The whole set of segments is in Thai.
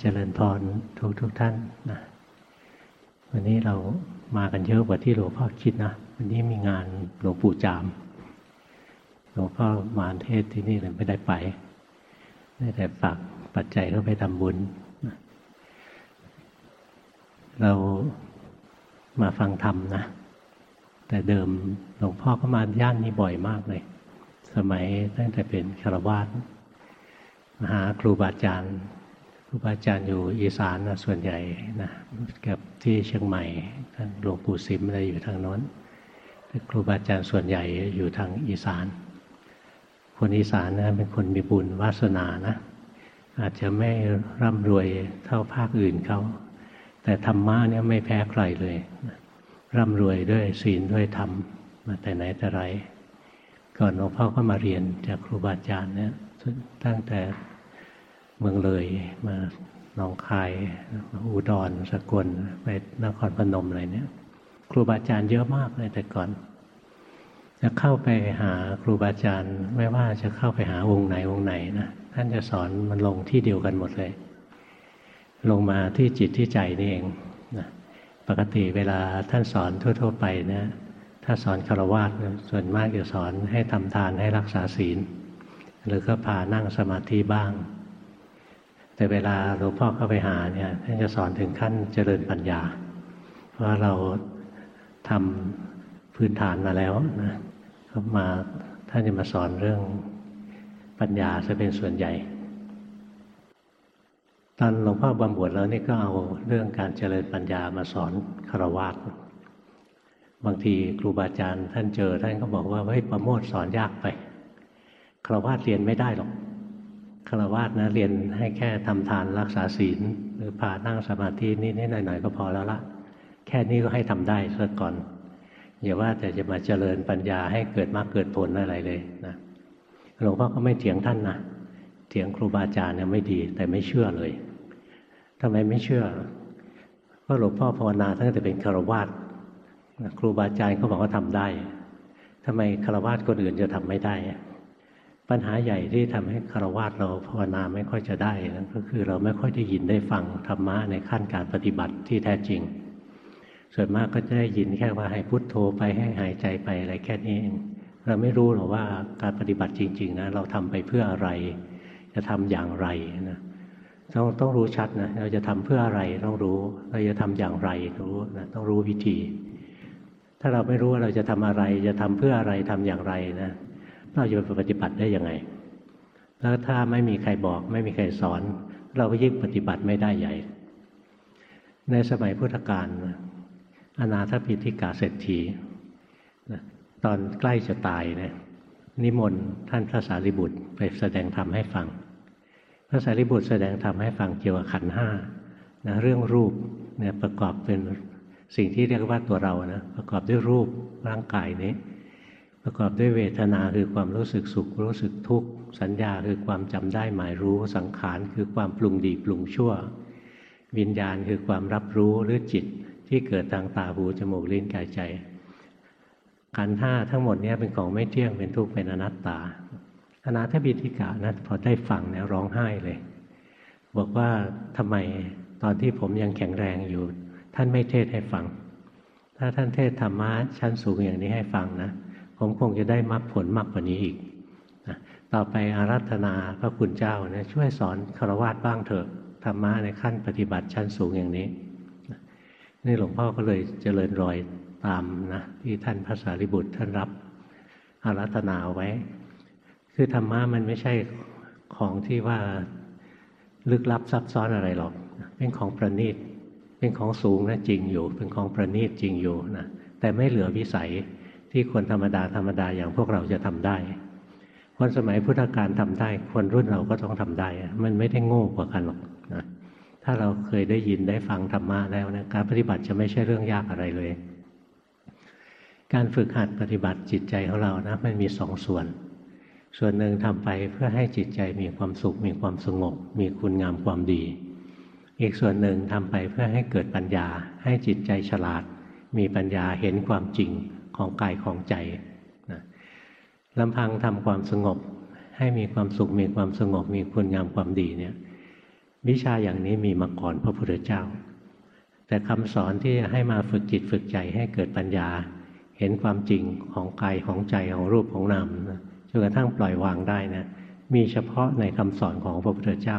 เจริญพรทุกทุกท่านนะวันนี้เรามากันเยอะกว่าที่หลวงพ่อคิดนะ วันนี้มีงานหลวงปู่จาม หลวงพ่อมาเทศที่นี่เลยไม่ได้ไปได้แต่ฝากปัจจัยเข้าไปทำบุญนะเรามาฟังธรรมนะ แต่เดิมหลวงพ่อก็มาย่านนี้บ่อยมากเลย สมัยตั้งแต่เป็นคารวาสมหาครูบาอาจารย์ ครูบาอาจารย์อยู่อีสานนะส่วนใหญ่นะกับที่เชียงใหม่ท่านหลวงปู่สิมอะไรอยู่ทางโน้นครูบาอาจารย์ส่วนใหญ่อยู่ทางอีสาน คนอีสานนะเป็นคนมีบุญวาสนานะ อาจจะไม่ร่ำรวยเท่าภาคอื่นเขาแต่ธรรมะเนี่ยไม่แพ้ใครเลยร่ำรวยด้วยศีลด้วยธรรมมาแต่ไหนแต่ไร ก่อนหลวงพ่อก็มาเรียนจากครูบาอาจารย์เนี่ยตั้งแต่ เมืองเลยมาหนองคายอุดรสกลไปนครพนมอะไรเนี่ย ครูบาอาจารย์เยอะมากเลยแต่ก่อน จะเข้าไปหาครูบาอาจารย์ ไม่ว่าจะเข้าไปหาวงค์ไหนวงค์ไหนนะท่านจะสอนมันลงที่เดียวกันหมดเลย ลงมาที่จิตที่ใจนี่เองนะปกติเวลาท่านสอนทั่ว ๆ ไปนะถ้าสอนคารวะส่วนมากจะสอนให้ทำทานให้รักษาศีล หรือก็พานั่งสมาธิบ้าง แต่เวลาหลวงพ่อเข้าไปหาเนี่ยท่านจะสอนถึงขั้นเจริญปัญญา เพราะเราทำพื้นฐานมาแล้วนะเขามาท่านจะมาสอนเรื่องปัญญาจะเป็นส่วนใหญ่ ตอนหลวงพ่อบำบวชแล้วนี่ก็เอาเรื่องการเจริญปัญญามาสอนคารวะบางทีครูบาอาจารย์ท่านเจอท่านก็บอกว่าเฮ้ยประโมทสอนยากไปคารวะเรียนไม่ได้หรอก ฆราวาสนะเรียนให้แค่ทำทานรักษาศีล หรือพานั่งสมาธินิดๆหน่อยๆก็พอแล้วละแค่นี้ก็ให้ทำได้ซะก่อนอย่าว่าแต่จะมาเจริญปัญญาให้เกิดมากเกิดผลอะไรเลยนะหลวงพ่อก็ไม่เถียงท่านนะเถียงครูบาอาจารย์เนี่ยไม่ดี แต่ไม่เชื่อเลยทำไมไม่เชื่อเพราะหลวงพ่อภาวนาตั้งแต่เป็นคารวาสครูบาอาจารย์เขาบอกว่าทำได้ทำไมคารวาสคนอื่นจะทำไม่ได้ ปัญหาใหญ่ที่ทำให้คารวะเราภาวนาไม่ค่อยจะได้นั่นก็คือเราไม่ค่อยได้ยินได้ฟังธรรมะในขั้นการปฏิบัติที่แท้จริง ส่วนมากก็จะได้ยินแค่ว่าให้พุทโธไปให้หายใจไปอะไรแค่นี้เองเราไม่รู้หรอกว่าการปฏิบัติจริง ๆนะเราทำไปเพื่ออะไร จะทำอย่างไรนะต้องต้องรู้ชัดนะเราจะทำเพื่ออะไรต้องรู้ เราจะทำอย่างไรรู้นะต้องรู้วิธี ถ้าเราไม่รู้ว่าเราจะทำอะไร จะทำเพื่ออะไรทำอย่างไรนะ เราจะปฏิบัติได้ยังไง แล้วถ้าไม่มีใครบอก ไม่มีใครสอน เราก็ยิ่งปฏิบัติไม่ได้ใหญ่ ในสมัยพุทธกาลอนาถปิธิกาเศรษฐีตอนใกล้จะตายเนะนิมนต์ท่านพระสารีบุตรไปแสดงธรรมให้ฟัง พระสารีบุตรแสดงธรรมให้ฟังเกี่ยวกับขันห้านะเรื่องรูปเนี่ยประกอบเป็นสิ่งที่เรียกว่าตัวเรานะประกอบด้วยรูปร่างกายนี้ ประกอบด้วยเวทนาคือความรู้สึกสุขรู้สึกทุกข์สัญญาคือความจำได้หมายรู้สังขารคือความปรุงดีปรุงชั่ว วิญญาณคือความรับรู้หรือจิตที่เกิดทางตาหูจมูกลิ้นกายใจขันห้าทั้งหมดนี้เป็นของไม่เที่ยงเป็นทุกข์เป็นอนัตตาอนาถบิธิกะนะพอได้ฟังเนี่ยร้องไห้เลย บอกว่าทำไมตอนที่ผมยังแข็งแรงอยู่ ท่านไม่เทศให้ฟัง ถ้าท่านเทศธรรมะชั้นสูงอย่างนี้ให้ฟังนะ ผมคงจะได้มรรคผลมากกว่านี้อีกนะต่อไปอารัธนาพระคุณเจ้านะช่วยสอนคารวะบ้างเถอะธรรมะในขั้นปฏิบัติชั้นสูงอย่างนี้นี่หลวงพ่อก็เลยเจริญรอยตามนะที่ท่านพระสารีบุตรท่านรับอารัธนาไว้ คือธรรมะมันไม่ใช่ของที่ว่าลึกลับซับซ้อนอะไรหรอก เป็นของประณีต เป็นของสูงนะจริงอยู่ เป็นของประณีตจริงอยู่นะ แต่ไม่เหลือวิสัย ที่คนธรรมดาธรรมดาอย่างพวกเราจะทำได้ คนสมัยพุทธกาลทำได้ คนรุ่นเราก็ต้องทำได้ มันไม่ได้โง่กว่ากันหรอกนะถ้าเราเคยได้ยินได้ฟังธรรมะแล้วนะการปฏิบัติจะไม่ใช่เรื่องยากอะไรเลย การฝึกหัดปฏิบัติจิตใจของเรานะมันมีสองส่วน ส่วนหนึ่งทำไปเพื่อให้จิตใจมีความสุข มีความสงบ มีคุณงามความดี อีกส่วนหนึ่งทำไปเพื่อให้เกิดปัญญา ให้จิตใจฉลาด มีปัญญาเห็นความจริง ของกายของใจนะลำพังทำความสงบ ให้มีความสุขมีความสงบมีคุณงามความดีเนี่ยวิชาอย่างนี้มีมาก่อนพระพุทธเจ้า แต่คำสอนที่ให้มาฝึกจิตฝึกใจให้เกิดปัญญา เห็นความจริงของกายของใจของรูปของนามจนกระทั่งปล่อยวางได้นะมีเฉพาะในคำสอนของพระพุทธเจ้า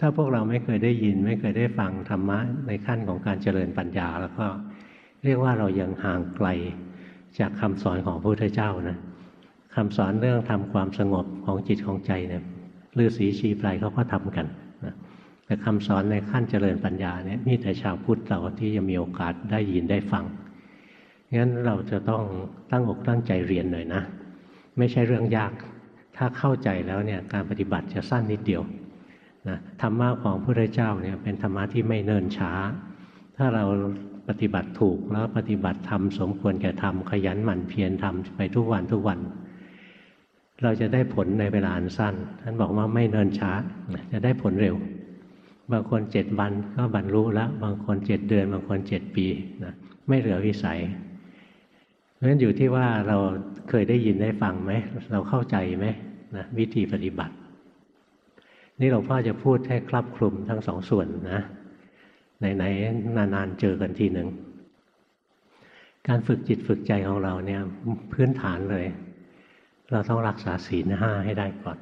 ถ้าพวกเราไม่เคยได้ยินไม่เคยได้ฟังธรรมะในขั้นของการเจริญปัญญาแล้วก็ เรียกว่าเรายังห่างไกลจากคำสอนของพระพุทธเจ้านะคำสอนเรื่องทำความสงบของจิตของใจเนี่ยฤาษีชีไพรเขาก็ทำกันนะแต่คำสอนในขั้นเจริญปัญญาเนี่ยมีแต่ชาวพุทธเราที่จะมีโอกาสได้ยินได้ฟังงั้นเราจะต้องตั้งอกตั้งใจเรียนหน่อยนะ ไม่ใช่เรื่องยาก ถ้าเข้าใจแล้วเนี่ยการปฏิบัติจะสั้นนิดเดียวนะธรรมะของพระพุทธเจ้าเนี่ยเป็นธรรมะที่ไม่เนิ่นช้า ถ้าเรา ปฏิบัติถูกแล้วปฏิบัติทำสมควรแก่ทำขยันหมั่นเพียรทำไปทุกวันทุกวัน เราจะได้ผลในเวลาอันสั้น ท่านบอกว่าไม่เนินช้า จะได้ผลเร็ว บางคนเจ็ดวันก็บรรลุแล้ว บางคนเจ็ดเดือน บางคนเจ็ดปีนะไม่เหลือวิสัยเพราะฉะนั้นอยู่ที่ว่าเราเคยได้ยินได้ฟังไหมเราเข้าใจไหมนะวิธีปฏิบัติ นี่หลวงพ่อจะพูดให้ครอบคลุมทั้งสองส่วนนะ ไหนๆนานๆเจอกันทีหนึ่งการฝึกจิตฝึกใจของเราเนี่ยพื้นฐานเลย เราต้องรักษาศีลห้าให้ได้ก่อน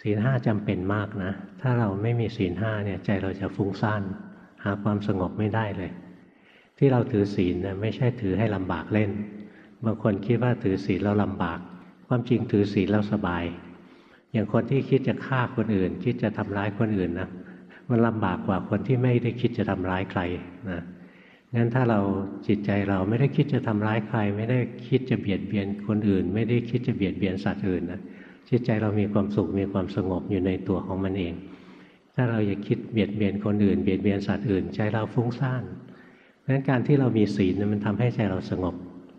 ศีลห้าจำเป็นมากนะ ถ้าเราไม่มีศีลห้าเนี่ยใจเราจะฟุ้งซ่านหาความสงบไม่ได้เลย ที่เราถือศีลเนี่ยไม่ใช่ถือให้ลำบากเล่น บางคนคิดว่าถือศีลแล้วลำบาก ความจริงถือศีลแล้วสบาย อย่างคนที่คิดจะฆ่าคนอื่น คิดจะทำร้ายคนอื่นนะ มันลำบากกว่าคนที่ไม่ได้คิดจะทำร้ายใครนะงั้นถ้าเราจิตใจเราไม่ได้คิดจะทำร้ายใคร ไม่ได้คิดจะเบียดเบียนคนอื่น ไม่ได้คิดจะเบียดเบียนสัตว์อื่นนะจิตใจเรามีความสุขมีความสงบอยู่ในตัวของมันเอง ถ้าเราอยากคิดเบียดเบียนคนอื่น เบียดเบียนสัตว์อื่น ใจเราฟุ้งซ่านเพราะนั้นการที่เรามีศีลมันทำให้ใจเราสงบ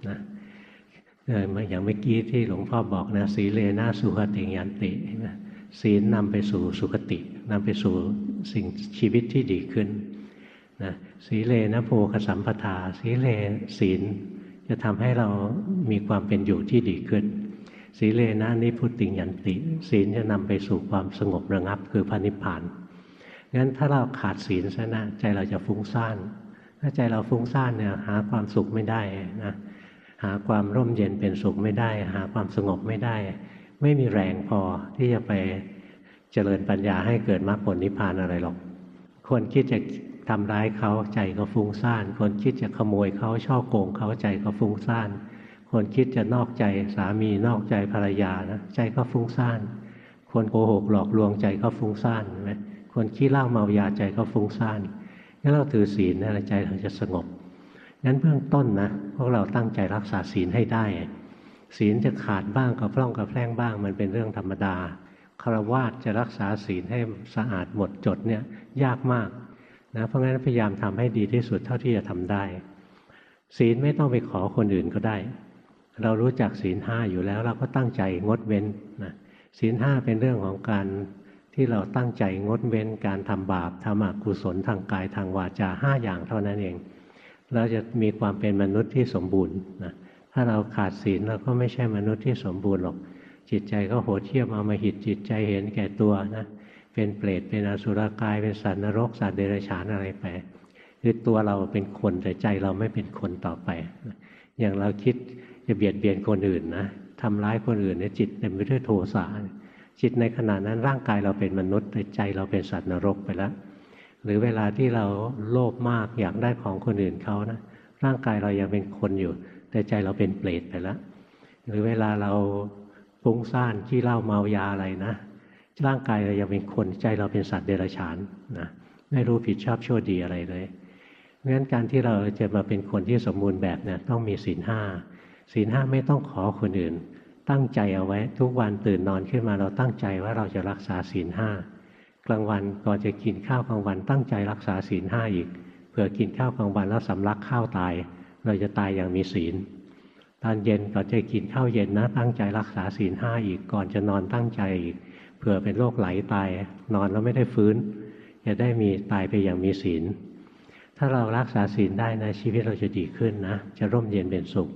นะอย่างเมื่อกี้ที่หลวงพ่อบอกนะสีเลนะสุขติยันตินะศีลนำไปสู่สุคตินำไปสู่ สิ่งชีวิตที่ดีขึ้นนะสีเลนะโพคสัมปทาสีเลศีล จะทำให้เรามีความเป็นอยู่ที่ดีขึ้น สีเลนะนิพุติยันติ ศีลจะนำไปสู่ความสงบระงับคือพระนิพพานงั้นถ้าเราขาดศีลซะนะใจเราจะฟุ้งซ่านถ้าใจเราฟุ้งซ่านเนี่ยหาความสุขไม่ได้นะหาความร่มเย็นเป็นสุขไม่ได้ หาความสงบไม่ได้ ไม่มีแรงพอที่จะไป เจริญปัญญาให้เกิดมรรคผลนิพพานอะไรหรอก คนคิดจะทำร้ายเขาใจก็ฟุ้งซ่าน คนคิดจะขโมยเขาช่อโกงเขาใจก็ฟุ้งซ่าน คนคิดจะนอกใจสามีนอกใจภรรยานะใจก็ฟุ้งซ่าน คนโกหกหลอกลวงใจก็ฟุ้งซ่านใช่ไหมคนขี้เหล้าเมายาใจก็ฟุ้งซ่านงั้นเราถือศีลนะใจเราจะสงบงั้นเบื้องต้นนะพวกเราตั้งใจรักษาศีลให้ได้ ศีลจะขาดบ้างกับพร่องกับแพร่งบ้าง มันเป็นเรื่องธรรมดา คารวาสจะรักษาศีลให้สะอาดหมดจดเนี่ยยากมากนะเพราะงั้นพยายามทำให้ดีที่สุดเท่าที่จะทำได้ ศีลไม่ต้องไปขอคนอื่นก็ได้ เรารู้จักศีลห้าอยู่แล้ว เราก็ตั้งใจงดเว้นนะศีลห้าเป็นเรื่องของการที่เราตั้งใจงดเว้นการทำบาปทำอกุศลทางกายทางวาจาห้าอย่างเท่านั้นเอง เราจะมีความเป็นมนุษย์ที่สมบูรณ์นะถ้าเราขาดศีลเราก็ไม่ใช่มนุษย์ที่สมบูรณ์หรอก จิตใจก็โหดเที่ยมเอามาหิดจิตใจเห็นแก่ตัวนะเป็นเปรตเป็นอสุรกายเป็นสัตว์นรกสัตว์เดรัจฉานอะไรไปคือตัวเราเป็นคนแต่ใจเราไม่เป็นคนต่อไป อย่างเราคิดจะเบียดเบียนคนอื่นนะทำร้ายคนอื่นเนี่ยจิตเต็มไปด้วยโทสะจิตในขณะนั้นร่างกายเราเป็นมนุษย์แต่ใจเราเป็นสัตว์นรกไปแล้วหรือเวลาที่เราโลภมากอยากได้ของคนอื่นเขานะร่างกายเรายังเป็นคนอยู่ แต่ใจเราเป็นเปรตไปแล้วหรือเวลาเรา ฟุ้งซ่านที่เล่าเมายาอะไรนะร่างกายเรายังเป็นคนใจเราเป็นสัตว์เดรัจฉานนะไม่รู้ผิดชอบชั่วดีอะไรเลยเพราะฉะนั้นการที่เราจะมาเป็นคนที่สมบูรณ์แบบเนี่ยต้องมีศีลห้าศีลห้าไม่ต้องขอคนอื่น ตั้งใจเอาไว้ทุกวันตื่นนอนขึ้นมาเราตั้งใจว่าเราจะรักษาศีลห้ากลางวันก่อนจะกินข้าวกลางวัน ตั้งใจรักษาศีลห้าอีกเผื่อกินข้าวกลางวันแล้วสำลักข้าวตาย เราจะตายอย่างมีศีล ตอนเย็นก่อนจะกินข้าวเย็นนะ ตั้งใจรักษาศีลห้าอีกก่อนจะนอนตั้งใจอีกเผื่อเป็นโรคไหลตาย นอนแล้วไม่ได้ฟื้น จะได้มีตายไปอย่างมีศีล ถ้าเรารักษาศีลได้นะชีวิตเราจะดีขึ้นนะ จะร่มเย็นเป็นสุข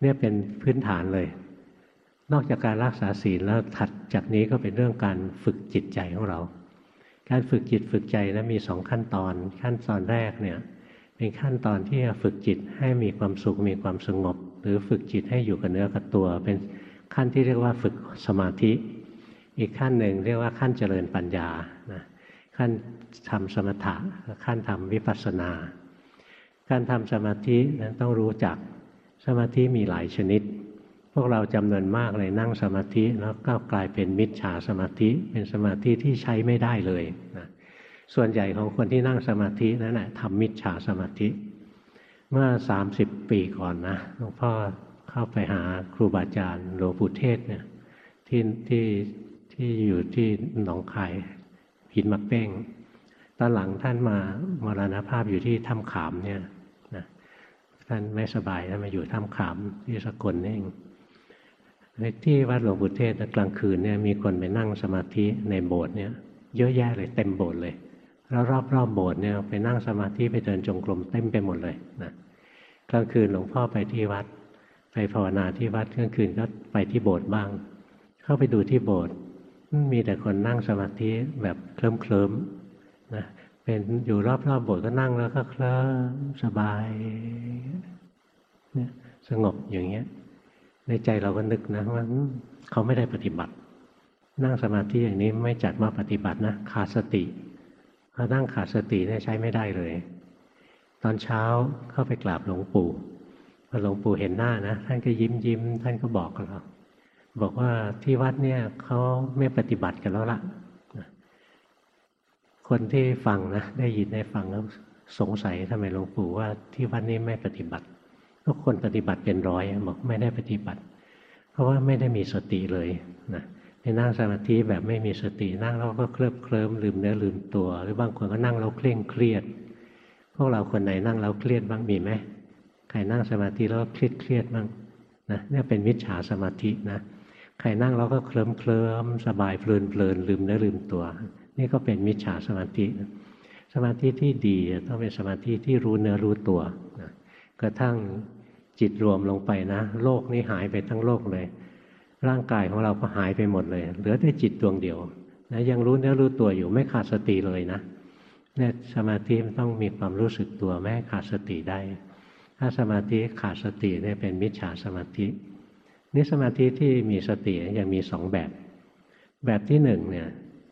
เนี่ยเป็นพื้นฐานเลย นอกจากการรักษาศีลแล้วถัดจากนี้ก็เป็นเรื่องการฝึกจิตใจของเรา การฝึกจิตฝึกใจนะมีสองขั้นตอน ขั้นตอนแรกเนี่ยเป็นขั้นตอนที่จะฝึกจิตให้มีความสุขมีความสงบ หรือฝึกจิตให้อยู่กับเนื้อกับตัว เป็นขั้นที่เรียกว่าฝึกสมาธิ อีกขั้นหนึ่งเรียกว่าขั้นเจริญปัญญานะขั้นทำสมถะขั้นทำวิปัสสนา การทำสมาธินั้นต้องรู้จักสมาธิมีหลายชนิด พวกเราจำนวนมากเลยนั่งสมาธิแล้วก็กลายเป็นมิจฉาสมาธิ เป็นสมาธิที่ใช้ไม่ได้เลยนะส่วนใหญ่ของคนที่นั่งสมาธินั่นแหละทำมิจฉาสมาธิ เมื่อ30ปีก่อนนะหลวงพ่อเข้าไปหาครูบาอาจารย์หลวงปู่เทศเนี่ยที่ที่ที่อยู่ที่หนองคายหินมักเป้งตอนหลังท่านมามรณภาพอยู่ที่ถ้ำขามเนี่ยนะท่านไม่สบายท่านมาอยู่ถ้ำขามที่สกลนี่เองในที่วัดหลวงปู่เทศกลางคืนเนี่ยมีคนไปนั่งสมาธิในโบสถ์เนี่ยเยอะแยะเลยเต็มโบสถ์เลย แล้วรอบๆบโบสถ์เนี่ยไปนั่งสมาธิไปเดินจงกรมเต็มไปหมดเลยนะกลางคืนหลวงพ่อไปที่วัด ไปภาวนาที่วัดกลางคืนก็ไปที่โบสถ์บ้าง เข้าไปดูที่โบสถ์มีแต่คนนั่งสมาธิแบบเคลิ้มเคลิมนะเป็นอยู่รอบๆโบสถ์ก็นั่งแล้วก็เคลิ้มสบายเนี่ยสงบอย่างเงี้ย ในใจเราก็นึกนะว่าเขาไม่ได้ปฏิบัติ นั่งสมาธิอย่างนี้ไม่จัดว่าปฏิบัตินะขาดสติ พอนั่งขาดสติเนี่ยใช้ไม่ได้เลย ตอนเช้าเข้าไปกราบหลวงปู่พอหลวงปู่เห็นหน้านะท่านก็ยิ้มยิ้มท่านก็บอกกับเราบอกว่าที่วัดเนี่ยเขาไม่ปฏิบัติกันแล้วละ่ะคนที่ฟังนะได้ยินได้ฟังแล้วสงสัยทำไมหลวงปู่ว่าที่วัดนี้ไม่ปฏิบัติทุกคนปฏิบัติเป็นร้อยบอกไม่ได้ปฏิบัติ เพราะว่าไม่ได้มีสติเลยนะ ไปนั่งสมาธิแบบไม่มีสตินั่งแล้วก็เคลิบเคลิ้มลืมเนื้อลืมตัว หรือบางคนก็นั่งแล้วเคร่งเครียด พวกเราคนไหนนั่งแล้วเครียดบ้างมีไหมใครนั่งสมาธิแล้วเครียดเครียดบ้างนะเนี่ยเป็นมิจฉาสมาธินะใครนั่งแล้วก็เคลิ้มเคลิ้มสบายเพลินเพลินลืมเนื้อลืมตัว นี่ก็เป็นมิจฉาสมาธิสมาธิที่ดีต้องเป็นสมาธิที่รู้เนื้อรู้ตัวนะกระทั่งจิตรวมลงไปนะ โลกนี้หายไปทั้งโลกเลย ร่างกายของเราก็หายไปหมดเลย เหลือแต่จิตดวงเดียวนะยังรู้เนื้อรู้ตัวอยู่ไม่ขาดสติเลยนะเนี่ยสมาธิมันต้องมีความรู้สึกตัวแม้ขาดสติได้ ถ้าสมาธิขาดสติเนี่ยเป็นมิจฉาสมาธินี่สมาธิที่มีสติยังมีสองแบบ แบบที่หนึ่งเนี่ย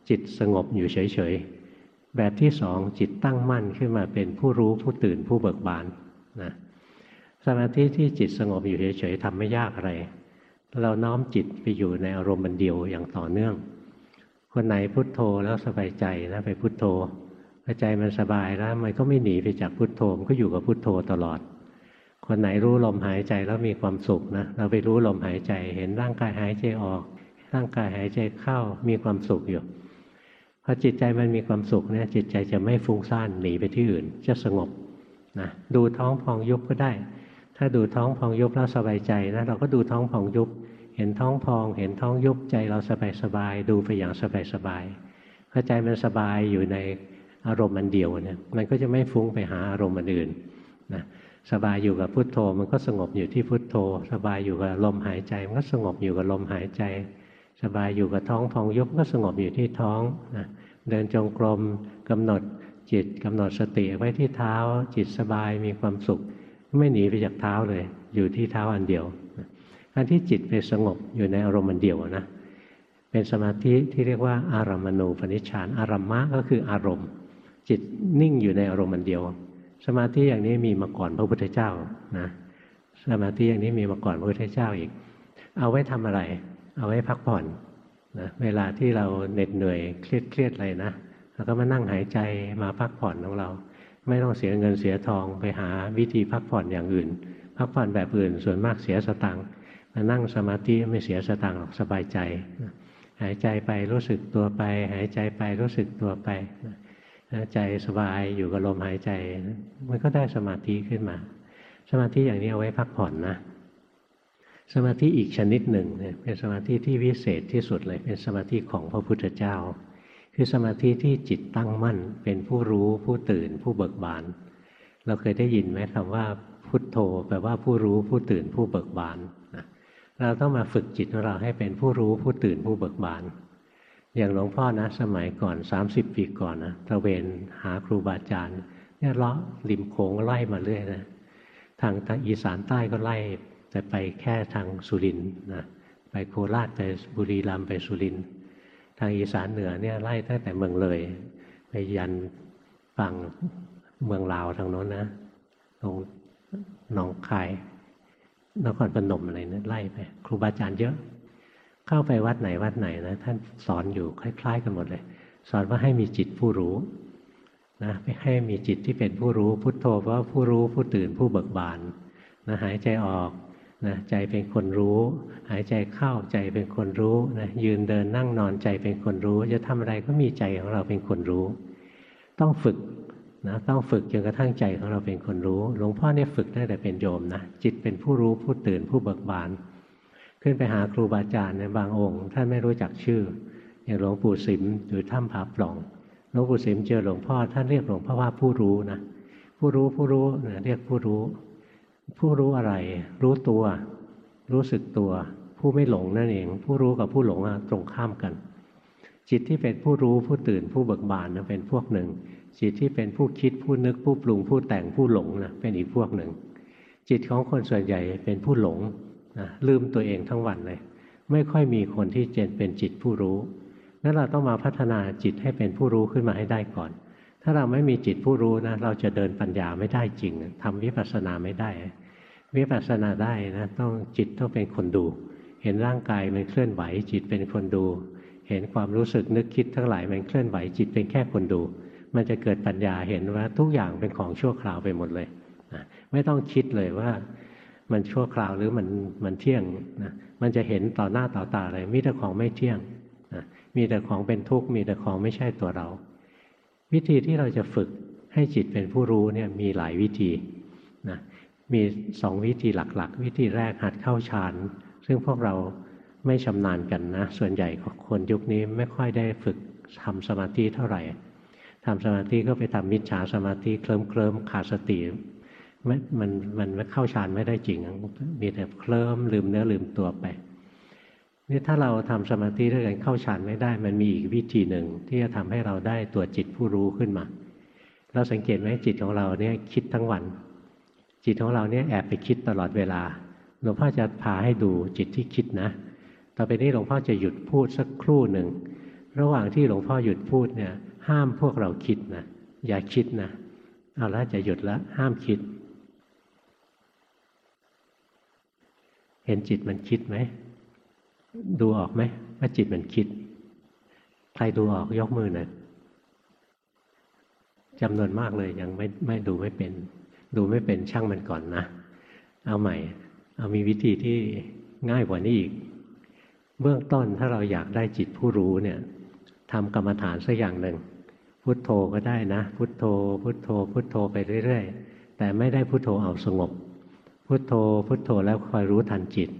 จิตสงบอยู่เฉยๆ แบบที่สองจิตตั้งมั่นขึ้นมาเป็นผู้รู้ผู้ตื่นผู้เบิกบานนะสมาธิที่จิตสงบอยู่เฉยๆทำไม่ยากอะไร เราน้อมจิตไปอยู่ในอารมณ์บันเดียวอย่างต่อเนื่อง คนไหนพุโทโธแล้วสบายใจนะไปพุโทโธใจมันสบายแล้วมันก็ไม่หนีไปจากพุโทโธมันก็อยู่กับพุโทโธตลอด คนไหนรู้ลมหายใจแล้วมีความสุขนะเราไปรู้ลมหายใจเห็นร่างกายหายใจออก ร่างกายหายใจเข้ามีความสุขอยู่พอจิตใจมันมีความสุขเนี่ยจิตใจจะไม่ฟุ้งซ่านหนีไปที่อื่น จะสงบนะดูท้องพองยุบก็ได้ ถ้าดูท้องพองยุบแล้วสบายใจนะเราก็ดูท้องพองยุบ เห็นท้องพอง เห็นท้องยุบใจเราสบายสบายดูไปอย่างสบายสบายพอใจมันสบายอยู่ในอารมณ์มันเดียวเนี่ยมันก็จะไม่ฟุ้งไปหาอารมณ์อื่นนะสบายอยู่กับพุทโธ มันก็สงบอยู่ที่พุทโธ สบายอยู่กับลมหายใจ มันก็สงบอยู่กับลมหายใจ สบายอยู่กับท้องพองยุบก็สงบอยู่ที่ท้องนะเดินจงกรมกำหนดจิตกำหนดสติไว้ที่เท้า จิตสบายมีความสุข ไม่หนีไปจากเท้าเลย อยู่ที่เท้าอันเดียวการที่จิตไปสงบอยู่ในอารมณ์อันเดียวนะเป็นสมาธิที่เรียกว่าอารามณูปนิชฌานอารัมมะก็คืออารมณ์ จิตนิ่งอยู่ในอารมณ์อันเดียว สมาธิอย่างนี้มีมาก่อนพระพุทธเจ้านะสมาธิอย่างนี้มีมาก่อนพระพุทธเจ้าอีก เอาไว้ทำอะไร เอาไว้พักผ่อนนะเวลาที่เราเหน็ดเหนื่อยเครียดเครียดอะไรนะเราก็มานั่งหายใจมาพักผ่อนของเรา ไม่ต้องเสียเงินเสียทองไปหาวิธีพักผ่อนอย่างอื่น พักผ่อนแบบอื่นส่วนมากเสียสตังค์มานั่งสมาธิไม่เสียสตังค์หรอกสบายใจ หายใจไปรู้สึกตัวไป หายใจไปรู้สึกตัวไปใจสบายอยู่กับลมหายใจ มันก็ได้สมาธิขึ้นมา สมาธิอย่างนี้เอาไว้พักผ่อนนะสมาธิอีกชนิดหนึ่งเนี่ยเป็นสมาธิที่วิเศษที่สุดเลยเป็นสมาธิของพระพุทธเจ้า คือสมาธิที่จิตตั้งมั่น เป็นผู้รู้ผู้ตื่นผู้เบิกบาน เราเคยได้ยินไหมคำว่าพุทโธแปลว่าผู้รู้ผู้ตื่นผู้เบิกบานนะเราต้องมาฝึกจิตของเราให้เป็นผู้รู้ผู้ตื่นผู้เบิกบาน อย่างหลวงพ่อนะ สมัยก่อน 30 ปีก่อนนะตระเวนหาครูบาอาจารย์เนี่ยเลาะริมโขงไล่มาเรื่อยนะทางทางอีสานใต้ก็ไล่ แต่ไปแค่ทางสุรินนะไปโคราชไปบุรีรัมย์ไปสุรินทร์ ทางอีสานเหนือเนี่ยไล่ตั้งแต่เมืองเลย ไปยันฝั่งเมืองลาวทางโน้นนะตรงหนองคายนครพนมอะไรนะไล่ไปครูบาอาจารย์เยอะ เข้าไปวัดไหนวัดไหนนะท่านสอนอยู่คล้าย ๆ กันหมดเลย สอนว่าให้มีจิตผู้รู้นะไม่ให้มีจิตที่เป็นผู้รู้พุทโธเพราะผู้รู้ผู้ตื่นผู้เบิกบานนะหายใจออก นะใจเป็นคนรู้ หายใจเข้าใจเป็นคนรู้นะยืนเดินนั่งนอนใจเป็นคนรู้ จะทำอะไรก็มีใจของเราเป็นคนรู้ ต้องฝึกนะต้องฝึกจนกระทั่งใจของเราเป็นคนรู้หลวงพ่อเนี่ยฝึกตั้งแต่เป็นโยมนะจิตเป็นผู้รู้ผู้ตื่นผู้เบิกบาน ขึ้นไปหาครูบาอาจารย์ในบางองค์ท่านไม่รู้จักชื่อ อย่างหลวงปู่สิมอยู่ถ้ำผาปล่องหลวงปู่สิมเจอหลวงพ่อท่านเรียกหลวงพ่อว่าผู้รู้นะผู้รู้ผู้รู้นะเรียกผู้รู้ ผู้รู้อะไร รู้ตัว รู้สึกตัว ผู้ไม่หลงนั่นเอง ผู้รู้กับผู้หลงตรงข้ามกัน จิตที่เป็นผู้รู้ผู้ตื่นผู้เบิกบานนะเป็นพวกหนึ่ง จิตที่เป็นผู้คิดผู้นึกผู้ปรุง ผู้แต่งผู้หลงนะเป็นอีกพวกหนึ่ง จิตของคนส่วนใหญ่เป็นผู้หลงนะลืมตัวเองทั้งวันเลย ไม่ค่อยมีคนที่เจนเป็นจิตผู้รู้นั้นเราต้องมาพัฒนาจิตให้เป็นผู้รู้ขึ้นมาให้ได้ก่อน ถ้าเราไม่มีจิตผู้รู้นะเราจะเดินปัญญาไม่ได้จริงทำวิปัสสนาไม่ได้ วิปัสสนาได้นะต้องจิตต้องเป็นคนดู เห็นร่างกายมันเคลื่อนไหว จิตเป็นคนดู เห็นความรู้สึกนึกคิดทั้งหลายมันเคลื่อนไหวจิตเป็นแค่คนดู มันจะเกิดปัญญาเห็นว่าทุกอย่างเป็นของชั่วคราวไปหมดเลยนะไม่ต้องคิดเลยว่ามันชั่วคราวหรือมันมันเที่ยงนะมันจะเห็นต่อหน้าต่อตาเลยมีแต่ของไม่เที่ยงนะมีแต่ของเป็นทุกข์มีแต่ของไม่ใช่ตัวเรา วิธีที่เราจะฝึกให้จิตเป็นผู้รู้เนี่ยมีหลายวิธีนะมีสองวิธีหลักๆ วิธีแรกหัดเข้าฌานซึ่งพวกเราไม่ชำนาญกันนะ ส่วนใหญ่คนยุคนี้ไม่ค่อยได้ฝึกทำสมาธิเท่าไหร่ทำสมาธิก็ไปทำมิจฉาสมาธิเคลิ้มเคลิมขาดสติมันมันมันไม่เข้าฌานไม่ได้จริง มีแต่เคลิ้มลืมเนื้อลืมตัวไป นี่ถ้าเราทำสมาธิด้วยกันเข้าฌานไม่ได้ มันมีอีกวิธีหนึ่งที่จะทำให้เราได้ตัวจิตผู้รู้ขึ้นมา เราสังเกตไหมจิตของเราเนี่ยคิดทั้งวัน จิตของเราเนี่ยแอบไปคิดตลอดเวลาหลวงพ่อจะพาให้ดูจิตที่คิดนะต่อไปนี้หลวงพ่อจะหยุดพูดสักครู่หนึ่งระหว่างที่หลวงพ่อหยุดพูดเนี่ย ห้ามพวกเราคิดนะอย่าคิดนะเอาละจะหยุดแล้วห้ามคิด เห็นจิตมันคิดไหม ดูออกไหมว่าจิตมันคิด ใครดูออกยกมือหน่อยจำนวนมากเลยยังไม่ไม่ดูไม่เป็น ดูไม่เป็นช่างมันก่อนนะ เอาใหม่ เอามีวิธีที่ง่ายกว่านี้อีก เบื้องต้นถ้าเราอยากได้จิตผู้รู้เนี่ยทำกรรมฐานสักอย่างหนึ่งพุทโธก็ได้นะ พุทโธ พุทโธ พุทโธไปเรื่อย ๆ แต่ไม่ได้พุทโธเอาสงบ พุทโธ พุทโธแล้วคอยรู้ทันจิต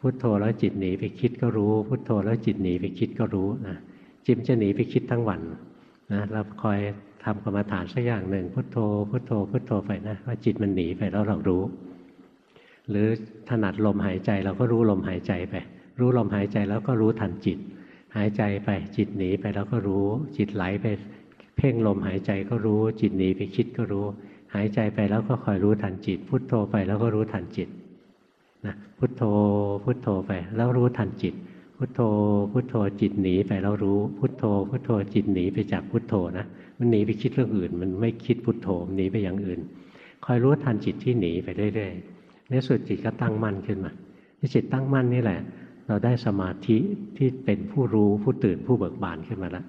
พุทโธแล้วจิตหนีไปคิดก็รู้ พุทโธแล้วจิตหนีไปคิดก็รู้นะจิตจะหนีไปคิดทั้งวันนะเราคอยทำกรรมฐานสักอย่างหนึ่งพุทโธพุทโธพุทโธไปนะว่าจิตมันหนีไปแล้วเรารู้ หรือถนัดลมหายใจเราก็รู้ลมหายใจไป รู้ลมหายใจแล้วก็รู้ทันจิต หายใจไปจิตหนีไปแล้วก็รู้ จิตไหลไป เพ่งลมหายใจก็รู้ จิตหนีไปคิดก็รู้ หายใจไปแล้วก็คอยรู้ทันจิต พุทโธไปแล้วก็รู้ทันจิต นะพุทโธพุทโธไป แล้วรู้ทันจิต พุทโธพุทโธจิตหนีไปแล้วรู้พุทโธ พุทโธจิตหนีไปจากพุทโธนะมันหนีไปคิดเรื่องอื่น มันไม่คิดพุทโธหนีไปอย่างอื่น คอยรู้ทันจิตที่หนีไปเรื่อยๆในสุดจิตก็ตั้งมั่นขึ้นมาที่จิตตั้งมั่นนี่แหละ เราได้สมาธิที่เป็นผู้รู้ผู้ตื่นผู้เบิกบานขึ้นมาแล้ว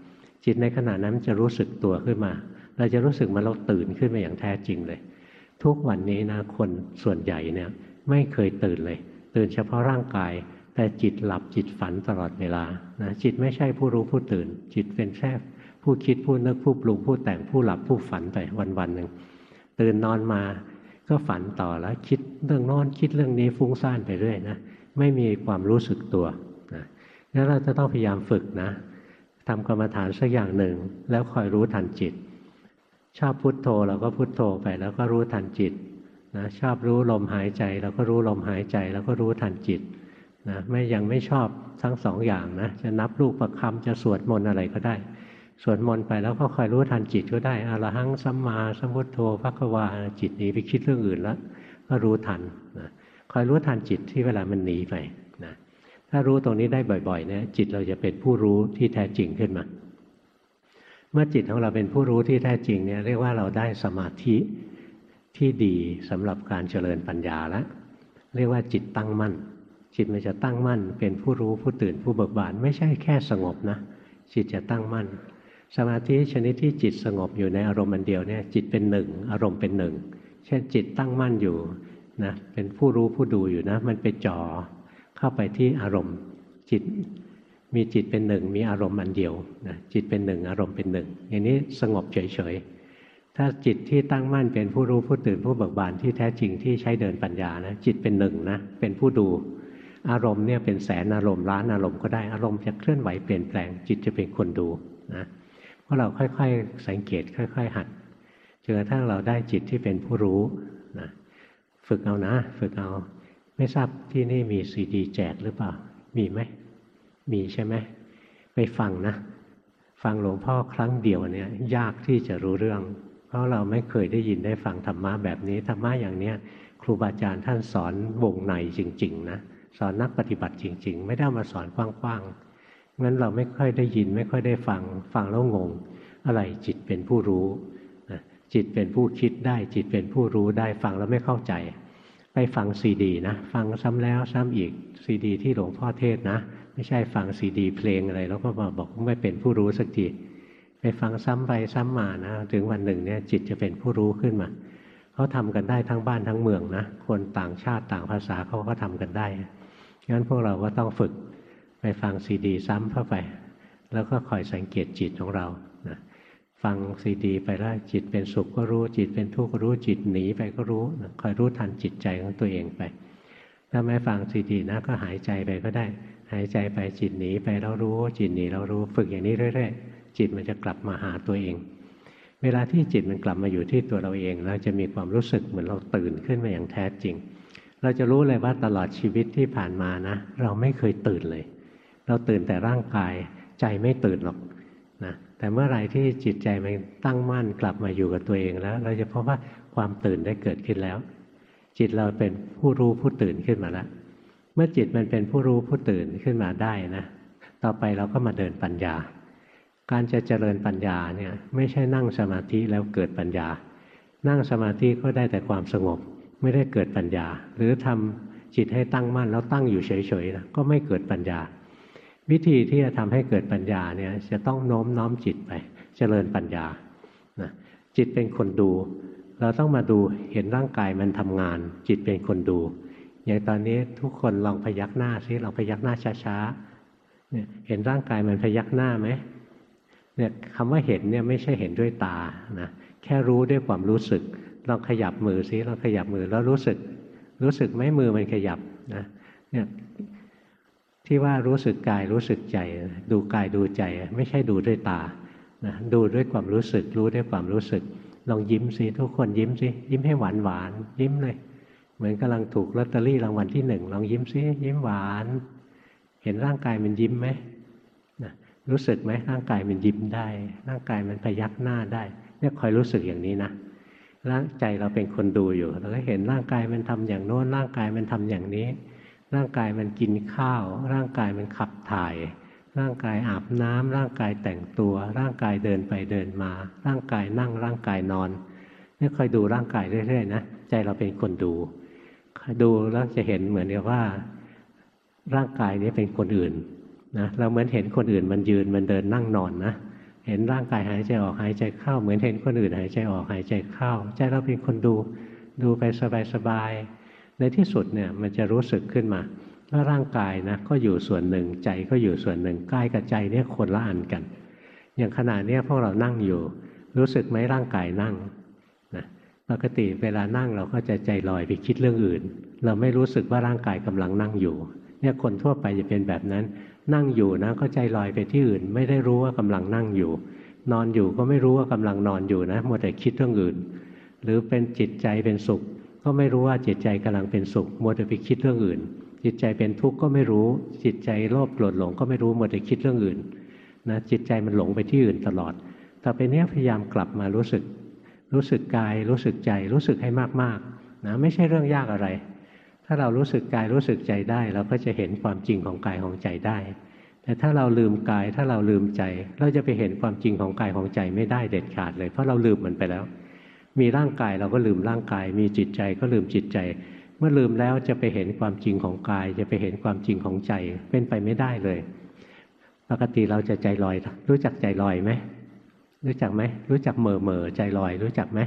จิตในขณะนั้นจะรู้สึกตัวขึ้นมา เราจะรู้สึกมันเราตื่นขึ้นมาอย่างแท้จริงเลย ทุกวันนี้นะคนส่วนใหญ่เนี่ย ไม่เคยตื่นเลย ตื่นเฉพาะร่างกาย แต่จิตหลับจิตฝันตลอดเวลานะจิตไม่ใช่ผู้รู้ผู้ตื่น จิตเป็นแค่ผู้คิดผู้นึกผู้ปรุงผู้แต่งผู้หลับผู้ฝันไปวันวันหนึ่งตื่นนอนมาก็ฝันต่อแล้วคิดเรื่องนอนคิดเรื่องนี้ฟุ้งซ่านไปเรื่อยนะไม่มีความรู้สึกตัวนะงั้นเราจะต้องพยายามฝึกนะทำกรรมฐานสักอย่างหนึ่ง แล้วคอยรู้ทันจิต ชอบพุทโธเราก็พุทโธไปแล้วก็รู้ทันจิต นะชอบรู้ลมหายใจเราก็รู้ลมหายใจแล้วก็รู้ทันจิตนะไม่ยังไม่ชอบทั้งสองอย่างนะจะนับลูกประคำจะสวดมนต์อะไรก็ได้ สวดมนต์ไปแล้วก็คอยรู้ทันจิตก็ได้อรหังสัมมาสัมพุทโธพระกวาจิตนี้ไปคิดเรื่องอื่นแล้วก็รู้ทันนะคอยรู้ทันจิตที่เวลามันหนีไปนะถ้ารู้ตรงนี้ได้บ่อยๆเนี่ยจิตเราจะเป็นผู้รู้ที่แท้จริงขึ้นมา เมื่อจิตของเราเป็นผู้รู้ที่แท้จริงเนี่ยเรียกว่าเราได้สมาธิ ที่ดีสำหรับการเจริญปัญญาแล้วเรียกว่าจิตตั้งมั่น จิตมันจะตั้งมั่น เป็นผู้รู้ผู้ตื่นผู้เบิกบาน ไม่ใช่แค่สงบนะจิตจะตั้งมั่น สมาธิชนิดที่จิตสงบอยู่ในอารมณ์อันเดียวเนี่ยจิตเป็นหนึ่งอารมณ์เป็นหนึ่งเช่นจิตตั้งมั่นอยู่นะเป็นผู้รู้ผู้ดูอยู่นะ มันไปจ่อเข้าไปที่อารมณ์จิตมีจิตเป็นหนึ่งมีอารมณ์อันเดียวนะจิตเป็นหนึ่งอารมณ์เป็นหนึ่งอย่างนี้สงบเฉยๆ ถ้าจิตที่ตั้งมั่นเป็นผู้รู้ผู้ตื่นผู้เบิกบานที่แท้จริงที่ใช้เดินปัญญานะจิตเป็นหนึ่งนะเป็นผู้ดู อารมณ์เนี่ยเป็นแสนอารมณ์ล้านอารมณ์ก็ได้อารมณ์จะเคลื่อนไหวเปลี่ยนแปลง จิตจะเป็นคนดูนะเพราะเราค่อยๆ สังเกตค่อย ๆ หัดจนกระทั่งเราได้จิตที่เป็นผู้รู้นะฝึกเอานะ ฝึกเอาไม่ทราบที่นี่มีซีดีแจกหรือเปล่า มีไหมมีใช่ไหมไปฟังนะ ฟังหลวงพ่อครั้งเดียวเนี่ยยากที่จะรู้เรื่อง เพราะเราไม่เคยได้ยินได้ฟังธรรมะแบบนี้ธรรมะอย่างเนี้ยครูบาอาจารย์ท่านสอนวงในจริง ๆ นะสอนนักปฏิบัติจริง ๆ ไม่ได้มาสอนกว้างๆงั้นเราไม่ค่อยได้ยิน ไม่ค่อยได้ฟังฟังแล้วงง อะไรจิตเป็นผู้รู้จิตเป็นผู้คิดได้ จิตเป็นผู้รู้ได้ฟังแล้วไม่เข้าใจ ไปฟังซีดีนะฟังซ้ำแล้วซ้ำอีกซีดี ที่หลวงพ่อเทศนะ ไม่ใช่ฟังซีดี เพลงอะไร แล้วก็มาบอกไม่เป็นผู้รู้สักที ฟังซ้ำไปซ้ำมานะถึงวันหนึ่งเนี่ยจิตจะเป็นผู้รู้ขึ้นมาเขาทำกันได้ทั้งบ้านทั้งเมืองนะคนต่างชาติต่างภาษาเขาก็ทำกันได้งั้นพวกเราก็ต้องฝึกไปฟังซีดี ซ้ำเข้าไป แล้วก็คอยสังเกตจิตของเราฟังซีดี ไปแล้วจิตเป็นสุขก็รู้จิตเป็นทุกข์ก็รู้จิตหนีไปก็รู้คอยรู้ทันจิตใจของตัวเองไป ถ้าไม่ฟังซีดีนะก็หายใจไปก็ได้ หายใจไปจิตหนีไปแล้วรู้จิตหนีเรารู้ฝึกอย่างนี้เรื่อย ๆ จิตมันจะกลับมาหาตัวเอง เวลาที่จิตมันกลับมาอยู่ที่ตัวเราเอง เราจะมีความรู้สึกเหมือนเราตื่นขึ้นมาอย่างแท้จริง เราจะรู้เลยว่าตลอดชีวิตที่ผ่านมานะ เราไม่เคยตื่นเลย เราตื่นแต่ร่างกายใจไม่ตื่นหรอกนะแต่เมื่อไรที่จิตใจมันตั้งมั่นกลับมาอยู่กับตัวเองแล้ว เราจะพบว่าความตื่นได้เกิดขึ้นแล้ว จิตเราเป็นผู้รู้ผู้ตื่นขึ้นมาแล้วเมื่อจิตมันเป็นผู้รู้ผู้ตื่นขึ้นมาได้นะ ต่อไปเราก็มาเดินปัญญา การจะเจริญปัญญาเนี่ยไม่ใช่นั่งสมาธิแล้วเกิดปัญญา นั่งสมาธิก็ได้แต่ความสงบ ไม่ได้เกิดปัญญา หรือทำจิตให้ตั้งมั่นแล้วตั้งอยู่เฉยๆนะก็ไม่เกิดปัญญา วิธีที่จะทำให้เกิดปัญญาเนี่ยจะต้องโน้มน้อมจิตไป เจริญปัญญานะจิตเป็นคนดู เราต้องมาดูเห็นร่างกายมันทำงาน จิตเป็นคนดูอย่างตอนนี้ทุกคนลองพยักหน้าซิลองพยักหน้าช้าๆเนี่ยเห็นร่างกายมันพยักหน้าไหม เนี่ยคำว่าเห็นเนี่ยไม่ใช่เห็นด้วยตานะแค่รู้ด้วยความรู้สึกลองขยับมือซิลองขยับมือแล้วรู้สึก รู้สึกไหมมือมันขยับนะเนี่ยที่ว่ารู้สึกกายรู้สึกใจ ดูกายดูใจ ไม่ใช่ดูด้วยตานะดูด้วยความรู้สึก รู้ด้วยความรู้สึก ลองยิ้มสิทุกคนยิ้มสิยิ้มให้หวานหวานยิ้มเลย เหมือนกำลังถูกลอตเตอรี่รางวัลที่หนึ่งลองยิ้มสิยิ้มหวาน เห็นร่างกายมันยิ้มไหม รู้สึกไหมร่างกายมันยิ้มได้ ร่างกายมันพยักหน้าได้ เนี่ยคอยรู้สึกอย่างนี้นะร่างใจเราเป็นคนดูอยู่เราก็เห็นร่างกายมันทำอย่างโน้นร่างกายมันทำอย่างนี้ ร่างกายมันกินข้าว ร่างกายมันขับถ่าย ร่างกายอาบน้ำร่างกายแต่งตัว ร่างกายเดินไปเดินมา ร่างกายนั่งร่างกายนอนเนี่ยคอยดูร่างกายเรื่อยๆนะใจเราเป็นคนดูดูแล้วจะเห็นเหมือนกับว่า ร่างกายนี้เป็นคนอื่น นะเราเหมือนเห็นคนอื่นมันยืนมันเดินนั่งนอนนะเห็นร่างกายหายใจออกหายใจเข้า เหมือนเห็นคนอื่นหายใจออกหายใจเข้า ใจเราเป็นคนดูดูไปสบายๆในที่สุดเนี่ยมันจะรู้สึกขึ้นมาว่าร่างกายนะก็อยู่ส่วนหนึ่งใจก็อยู่ส่วนหนึ่งกายกับใจเนี่ยคนละอันกัน อย่างขณะนี้พวกเรานั่งอยู่ รู้สึกไหมร่างกายนั่งนะปกติเวลานั่งเราก็จะใจลอยไปคิดเรื่องอื่น เราไม่รู้สึกว่าร่างกายกำลังนั่งอยู่เนี่ยคนทั่วไปจะเป็นแบบนั้น นั่งอยู่นะก็ใจลอยไปที่อื่น ไม่ได้รู้ว่ากำลังนั่งอยู่ นอนอยู่ก็ไม่รู้ว่ากำลังนอนอยู่นะมัวแต่คิดเรื่องอื่น หรือเป็นจิตใจเป็นสุข ก็ไม่รู้ว่าจิตใจกำลังเป็นสุขมัวแต่ไปคิดเรื่องอื่น จิตใจเป็นทุกข์ก็ไม่รู้ จิตใจโลภโกรธหลงก็ไม่รู้หมดแต่คิดเรื่องอื่นนะจิตใจมันหลงไปที่อื่นตลอด ต่อไปนี้พยายามกลับมารู้สึก รู้สึกกาย รู้สึกใจ รู้สึกให้มากๆนะไม่ใช่เรื่องยากอะไร ถ้าเรารู้สึกกายรู้สึกใจได้ เราก็จะเห็นความจริงของกายของใจได้ แต่ถ้าเราลืมกายถ้าเราลืมใจ เราจะไปเห็นความจริงของกายของใจไม่ได้เด็ดขาดเลย เพราะเราลืมมันไปแล้ว มีร่างกายเราก็ลืมร่างกาย มีจิตใจก็ลืมจิตใจ เมื่อลืมแล้วจะไปเห็นความจริงของกาย จะไปเห็นความจริงของใจเป็นไปไม่ได้เลย ปกติเราจะใจลอย รู้จักใจลอยไหมรู้จักไหมรู้จักเม่อเม่อใจลอยรู้จักไหม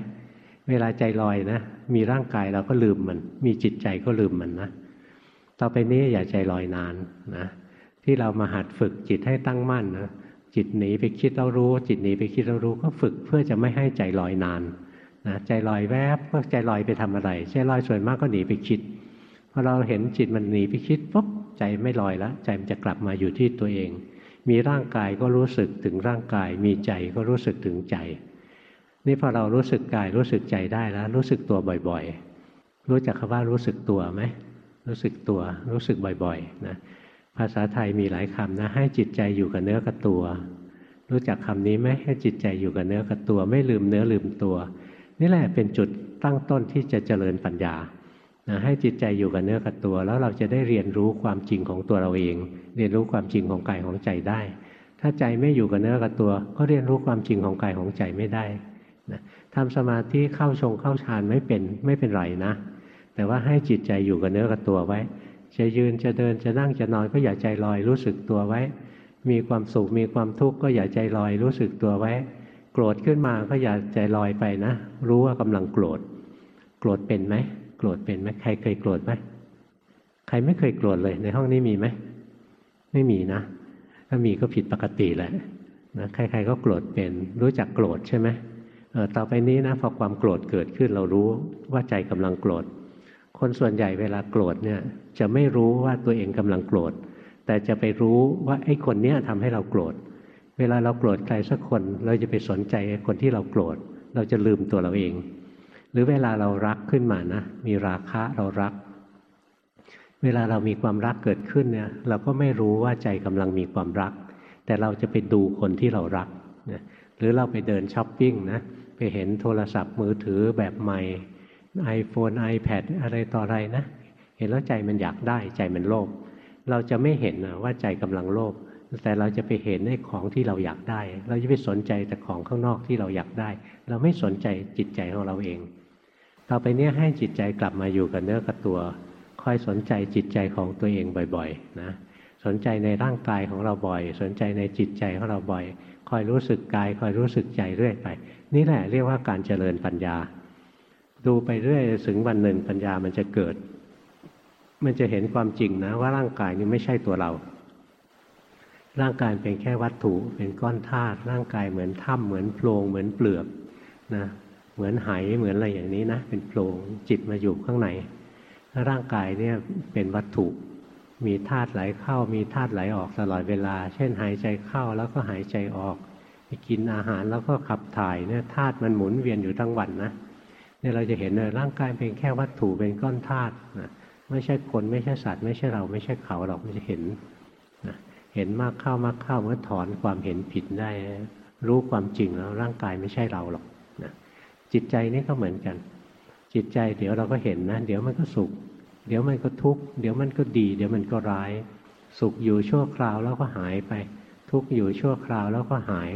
เวลาใจลอยนะ มีร่างกายเราก็ลืมมัน มีจิตใจก็ลืมมันนะ ต่อไปนี้อย่าใจลอยนานนะ ที่เรามาหัดฝึกจิตให้ตั้งมั่นนะ จิตหนีไปคิดเรารู้ จิตหนีไปคิดเรารู้ ก็ฝึกเพื่อจะไม่ให้ใจลอยนานนะใจลอยแวบก็ใจลอยไปทำอะไร ใจลอยส่วนมากก็หนีไปคิด พอเราเห็นจิตมันหนีไปคิดปุ๊บใจไม่ลอยแล้ว ใจมันจะกลับมาอยู่ที่ตัวเอง มีร่างกายก็รู้สึกถึงร่างกาย มีใจก็รู้สึกถึงใจ นี่พอเรารู้สึกกายรู้สึกใจได้แล้ว รู้สึกตัวบ่อย ๆ รู้จักคำว่ารู้สึกตัวไหมรู้สึกตัวรู้สึกบ่อยๆนะภาษาไทยมีหลายคำนะ ให้จิตใจอยู่กับเนื้อกับตัว รู้จักคำนี้ไหมให้จิตใจอยู่กับเนื้อกับตัว ไม่ลืมเนื้อลืมตัว นี่แหละเป็นจุดตั้งต้นที่จะเจริญปัญญานะให้จิตใจอยู่กับเนื้อกับตัว แล้วเราจะได้เรียนรู้ความจริงของตัวเราเอง เรียนรู้ความจริงของกายของใจได้ ถ้าใจไม่อยู่กับเนื้อกับตัว ก็เรียนรู้ความจริงของกายของใจไม่ได้ ทำสมาธิเข้าชงเข้าฌานไม่เป็นไม่เป็นไรนะ แต่ว่าให้จิตใจอยู่กับเนื้อกับตัวไว้ จะยืนจะเดินจะนั่งจะนอนก็อย่าใจลอยรู้สึกตัวไว้ มีความสุขมีความทุกข์ก็อย่าใจลอยรู้สึกตัวไว้ โกรธขึ้นมาก็อย่าใจลอยไปนะ รู้ว่ากำลังโกรธ โกรธเป็นไหมโกรธเป็นไหมใครเคยโกรธไหมใครไม่เคยโกรธเลย ในห้องนี้มีไหมไม่มีนะ ถ้ามีก็ผิดปกติแหละนะใครๆก็โกรธเป็น รู้จักโกรธใช่ไหม ต่อไปนี้นะพอความโกรธเกิดขึ้นเรารู้ว่าใจกำลังโกรธ คนส่วนใหญ่เวลาโกรธเนี่ยจะไม่รู้ว่าตัวเองกำลังโกรธ แต่จะไปรู้ว่าไอ้คนเนี้ยทำให้เราโกรธ เวลาเราโกรธใครสักคน เราจะไปสนใจคนที่เราโกรธ เราจะลืมตัวเราเอง หรือเวลาเรารักขึ้นมานะ มีราคะเรารัก เวลาเรามีความรักเกิดขึ้นเนี่ยเราก็ไม่รู้ว่าใจกำลังมีความรัก แต่เราจะไปดูคนที่เรารัก หรือเราไปเดินช้อปปิ้งนะ ไปเห็นโทรศัพท์มือถือแบบใหม่ iPhone iPad อะไรต่ออะไรนะ เห็นแล้วใจมันอยากได้ใจมันโลภเราจะไม่เห็นว่าใจกำลังโลภแต่เราจะไปเห็นในของที่เราอยากได้ เราจะไปสนใจแต่ของข้างนอกที่เราอยากได้ เราไม่สนใจจิตใจของเราเอง ต่อไปนี้ให้จิตใจกลับมาอยู่กับเนื้อกับตัว คอยสนใจจิตใจของตัวเองบ่อยๆ นะ สนใจในร่างกายของเราบ่อย สนใจในจิตใจของเราบ่อย คอยรู้สึกกาย คอยรู้สึกใจเรื่อยไป นี่แหละเรียกว่าการเจริญปัญญา ดูไปเรื่อยถึงวันหนึ่งปัญญามันจะเกิด มันจะเห็นความจริงนะ ว่าร่างกายนี้ไม่ใช่ตัวเรา ร่างกายเป็นแค่วัตถุเป็นก้อนธาตุร่างกายเหมือนถ้ำเหมือนโพรงเหมือนเปลือกนะเหมือนไหเหมือนอะไรอย่างนี้นะ เป็นโปร่งจิตมาอยู่ข้างในร่างกายเนี่ยเป็นวัตถุ มีธาตุไหลเข้ามีธาตุไหลออกตลอดเวลา เช่นหายใจเข้าแล้วก็หายใจออก ไปกินอาหารแล้วก็ขับถ่ายเนี่ยธาตุมันหมุนเวียนอยู่ทั้งวันนะเนี่ยเราจะเห็นเลยร่างกายเป็นแค่วัตถุเป็นก้อนธาตุนะไม่ใช่คนไม่ใช่สัตว์ ไม่ใช่เราไม่ใช่เขาหรอกมันจะเห็นนะเห็นมากเข้ามากเข้าเมื่อถอนความเห็นผิดได้ รู้ความจริงแล้วร่างกายไม่ใช่เราหรอกจิตใจนี่ก็เหมือนกัน จิตใจเดี๋ยวเราก็เห็นนะ เดี๋ยวมันก็สุข เดี๋ยวมันก็ทุกข์เดี๋ยวมันก็ดี เดี๋ยวมันก็ร้าย สุขอยู่ชั่วคราวแล้วก็หายไป ทุกข์อยู่ชั่วคราวแล้วก็หาย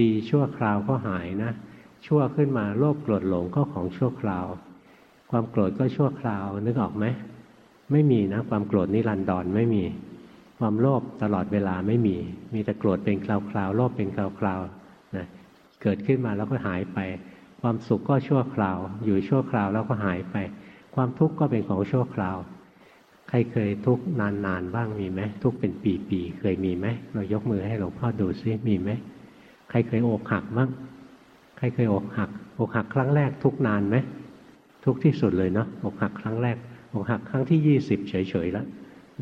ดีชั่วคราวก็หายนะ ชั่วขึ้นมาโลภโกรธหลงก็ของชั่วคราว ความโกรธก็ชั่วคราวนึกออกไหมไม่มีนะ ความโกรธนิรันดรไม่มี ความโลภตลอดเวลาไม่มี มีแต่โกรธเป็นคราวๆโลภเป็นคราวๆนะเกิดขึ้นมาแล้วก็หายไป ความสุขก็ชั่วคราว อยู่ชั่วคราวแล้วก็หายไป ความทุกข์ก็เป็นของชั่วคราว ใครเคยทุกข์นานๆบ้างมีไหมทุกข์เป็นปีๆเคยมีไหมเรายกมือให้หลวงพ่อดูซิมีไหม ใครเคยอกหักบ้างใครเคยอกหักอกหักครั้งแรกทุกนานไหมทุกที่สุดเลยเนาะอกหักครั้งแรกอกหักครั้งที่ยี่สิบเฉยๆแล้ว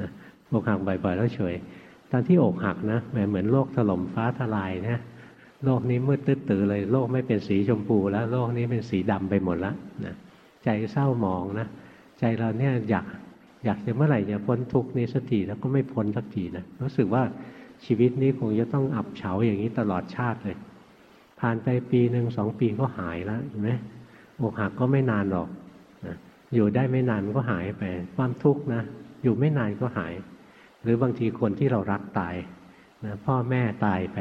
นะอกหักบ่อยๆแล้วเฉยตอนที่อกหักนะเหมือนโลกถล่มฟ้าทลายนะโลกนี้มืดตื้อเลย โลกไม่เป็นสีชมพูแล้ว โลกนี้เป็นสีดำไปหมดแล้วนะใจเศร้าหมองนะใจเราเนี่ยอยากอยากจะเมื่อไหร่จะพ้นทุกข์นี้สักทีแล้วก็ไม่พ้นสักทีนะรู้สึกว่า ชีวิตนี้คงจะต้องอับเฉาอย่างนี้ตลอดชาติเลย ผ่านไปปีหนึ่งสองปีก็หายแล้วเห็นไหมอกหักก็ไม่นานหรอกอยู่ได้ไม่นานก็หายไป ความทุกข์นะอยู่ไม่นานก็หาย หรือบางทีคนที่เรารักตายนะพ่อแม่ตายไป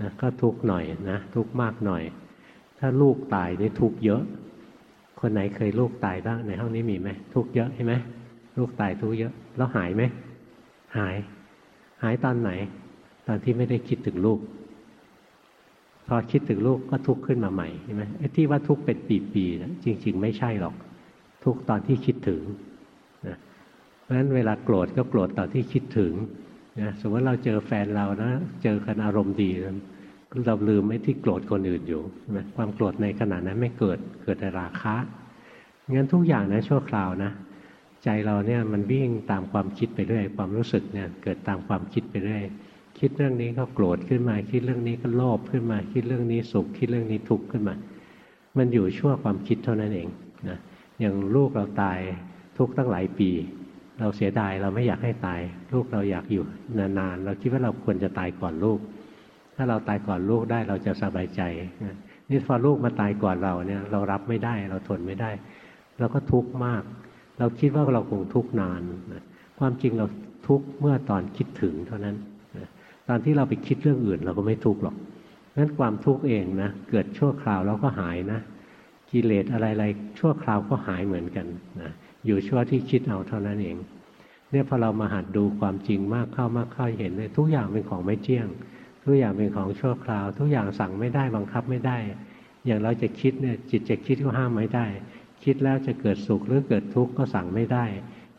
นะก็ทุกข์หน่อยนะทุกข์มากหน่อย ถ้าลูกตายนี่ทุกข์เยอะ คนไหนเคยลูกตายบ้างในห้องนี้มีไหมทุกข์เยอะใช่ไหมลูกตายทุกข์เยอะแล้วหายไหมหาย หายตอนไหน ตอนที่ไม่ได้คิดถึงลูก พอคิดถึงลูกก็ทุกข์ขึ้นมาใหม่ใช่ไหมไอ้ที่ว่าทุกข์เป็นปีๆนะจริง ๆ ไม่ใช่หรอก ทุกข์ตอนที่คิดถึงนะเพราะฉะนั้นเวลาโกรธก็โกรธตอนที่คิดถึงนะสมมติเราเจอแฟนเรานะ เจอกันอารมณ์ดีเราลืมไม่ที่โกรธคนอื่นอยู่นะความโกรธในขณะนั้นไม่เกิดเกิดแต่ราคะงั้นทุกอย่างนะชั่วคราวนะ ใจเราเนี่ยมันวิ่งตามความคิดไปเรื่อยความรู้สึกเนี่ยเกิดตามความคิดไปเรื่อยคิดเรื่องนี้ก็โกรธขึ้นมา คิดเรื่องนี้ก็โลภขึ้นมา คิดเรื่องนี้สุข คิดเรื่องนี้ทุกข์ขึ้นมา มันอยู่ชั่วความคิดเท่านั้นเองนะอย่างลูกเราตายทุกตั้งหลายปี เราเสียดายเราไม่อยากให้ตาย ลูกเราอยากอยู่นานๆเราคิดว่าเราควรจะตายก่อนลูก ถ้าเราตายก่อนลูกได้เราจะสบายใจนี่พอลูกมาตายก่อนเราเนี่ยเรารับไม่ได้เราทนไม่ได้ เราก็ทุกข์มาก เราคิดว่าเราคงทุกข์นานความจริงเราทุกข์เมื่อตอนคิดถึงเท่านั้นตอนที่เราไปคิดเรื่องอื่น เราก็ไม่ทุกข์หรอกนั้นความทุกข์เองนะเกิดชั่วคราวแล้วก็หายนะกิเลสอะไรๆชั่วคราวก็หายเหมือนกันนะอยู่ชั่วที่คิดเอาเท่านั้นเอง เนี่ยพอเรามาหัดดูความจริงมากเข้ามากเข้าเห็นเลยทุกอย่างเป็นของไม่เที่ยง ทุกอย่างเป็นของชั่วคราว ทุกอย่างสั่งไม่ได้บังคับไม่ได้ อย่างเราจะคิดเนี่ยจิตจะคิดก็ห้ามไม่ได้ คิดแล้วจะเกิดสุขหรือเกิดทุกข์ก็สั่งไม่ได้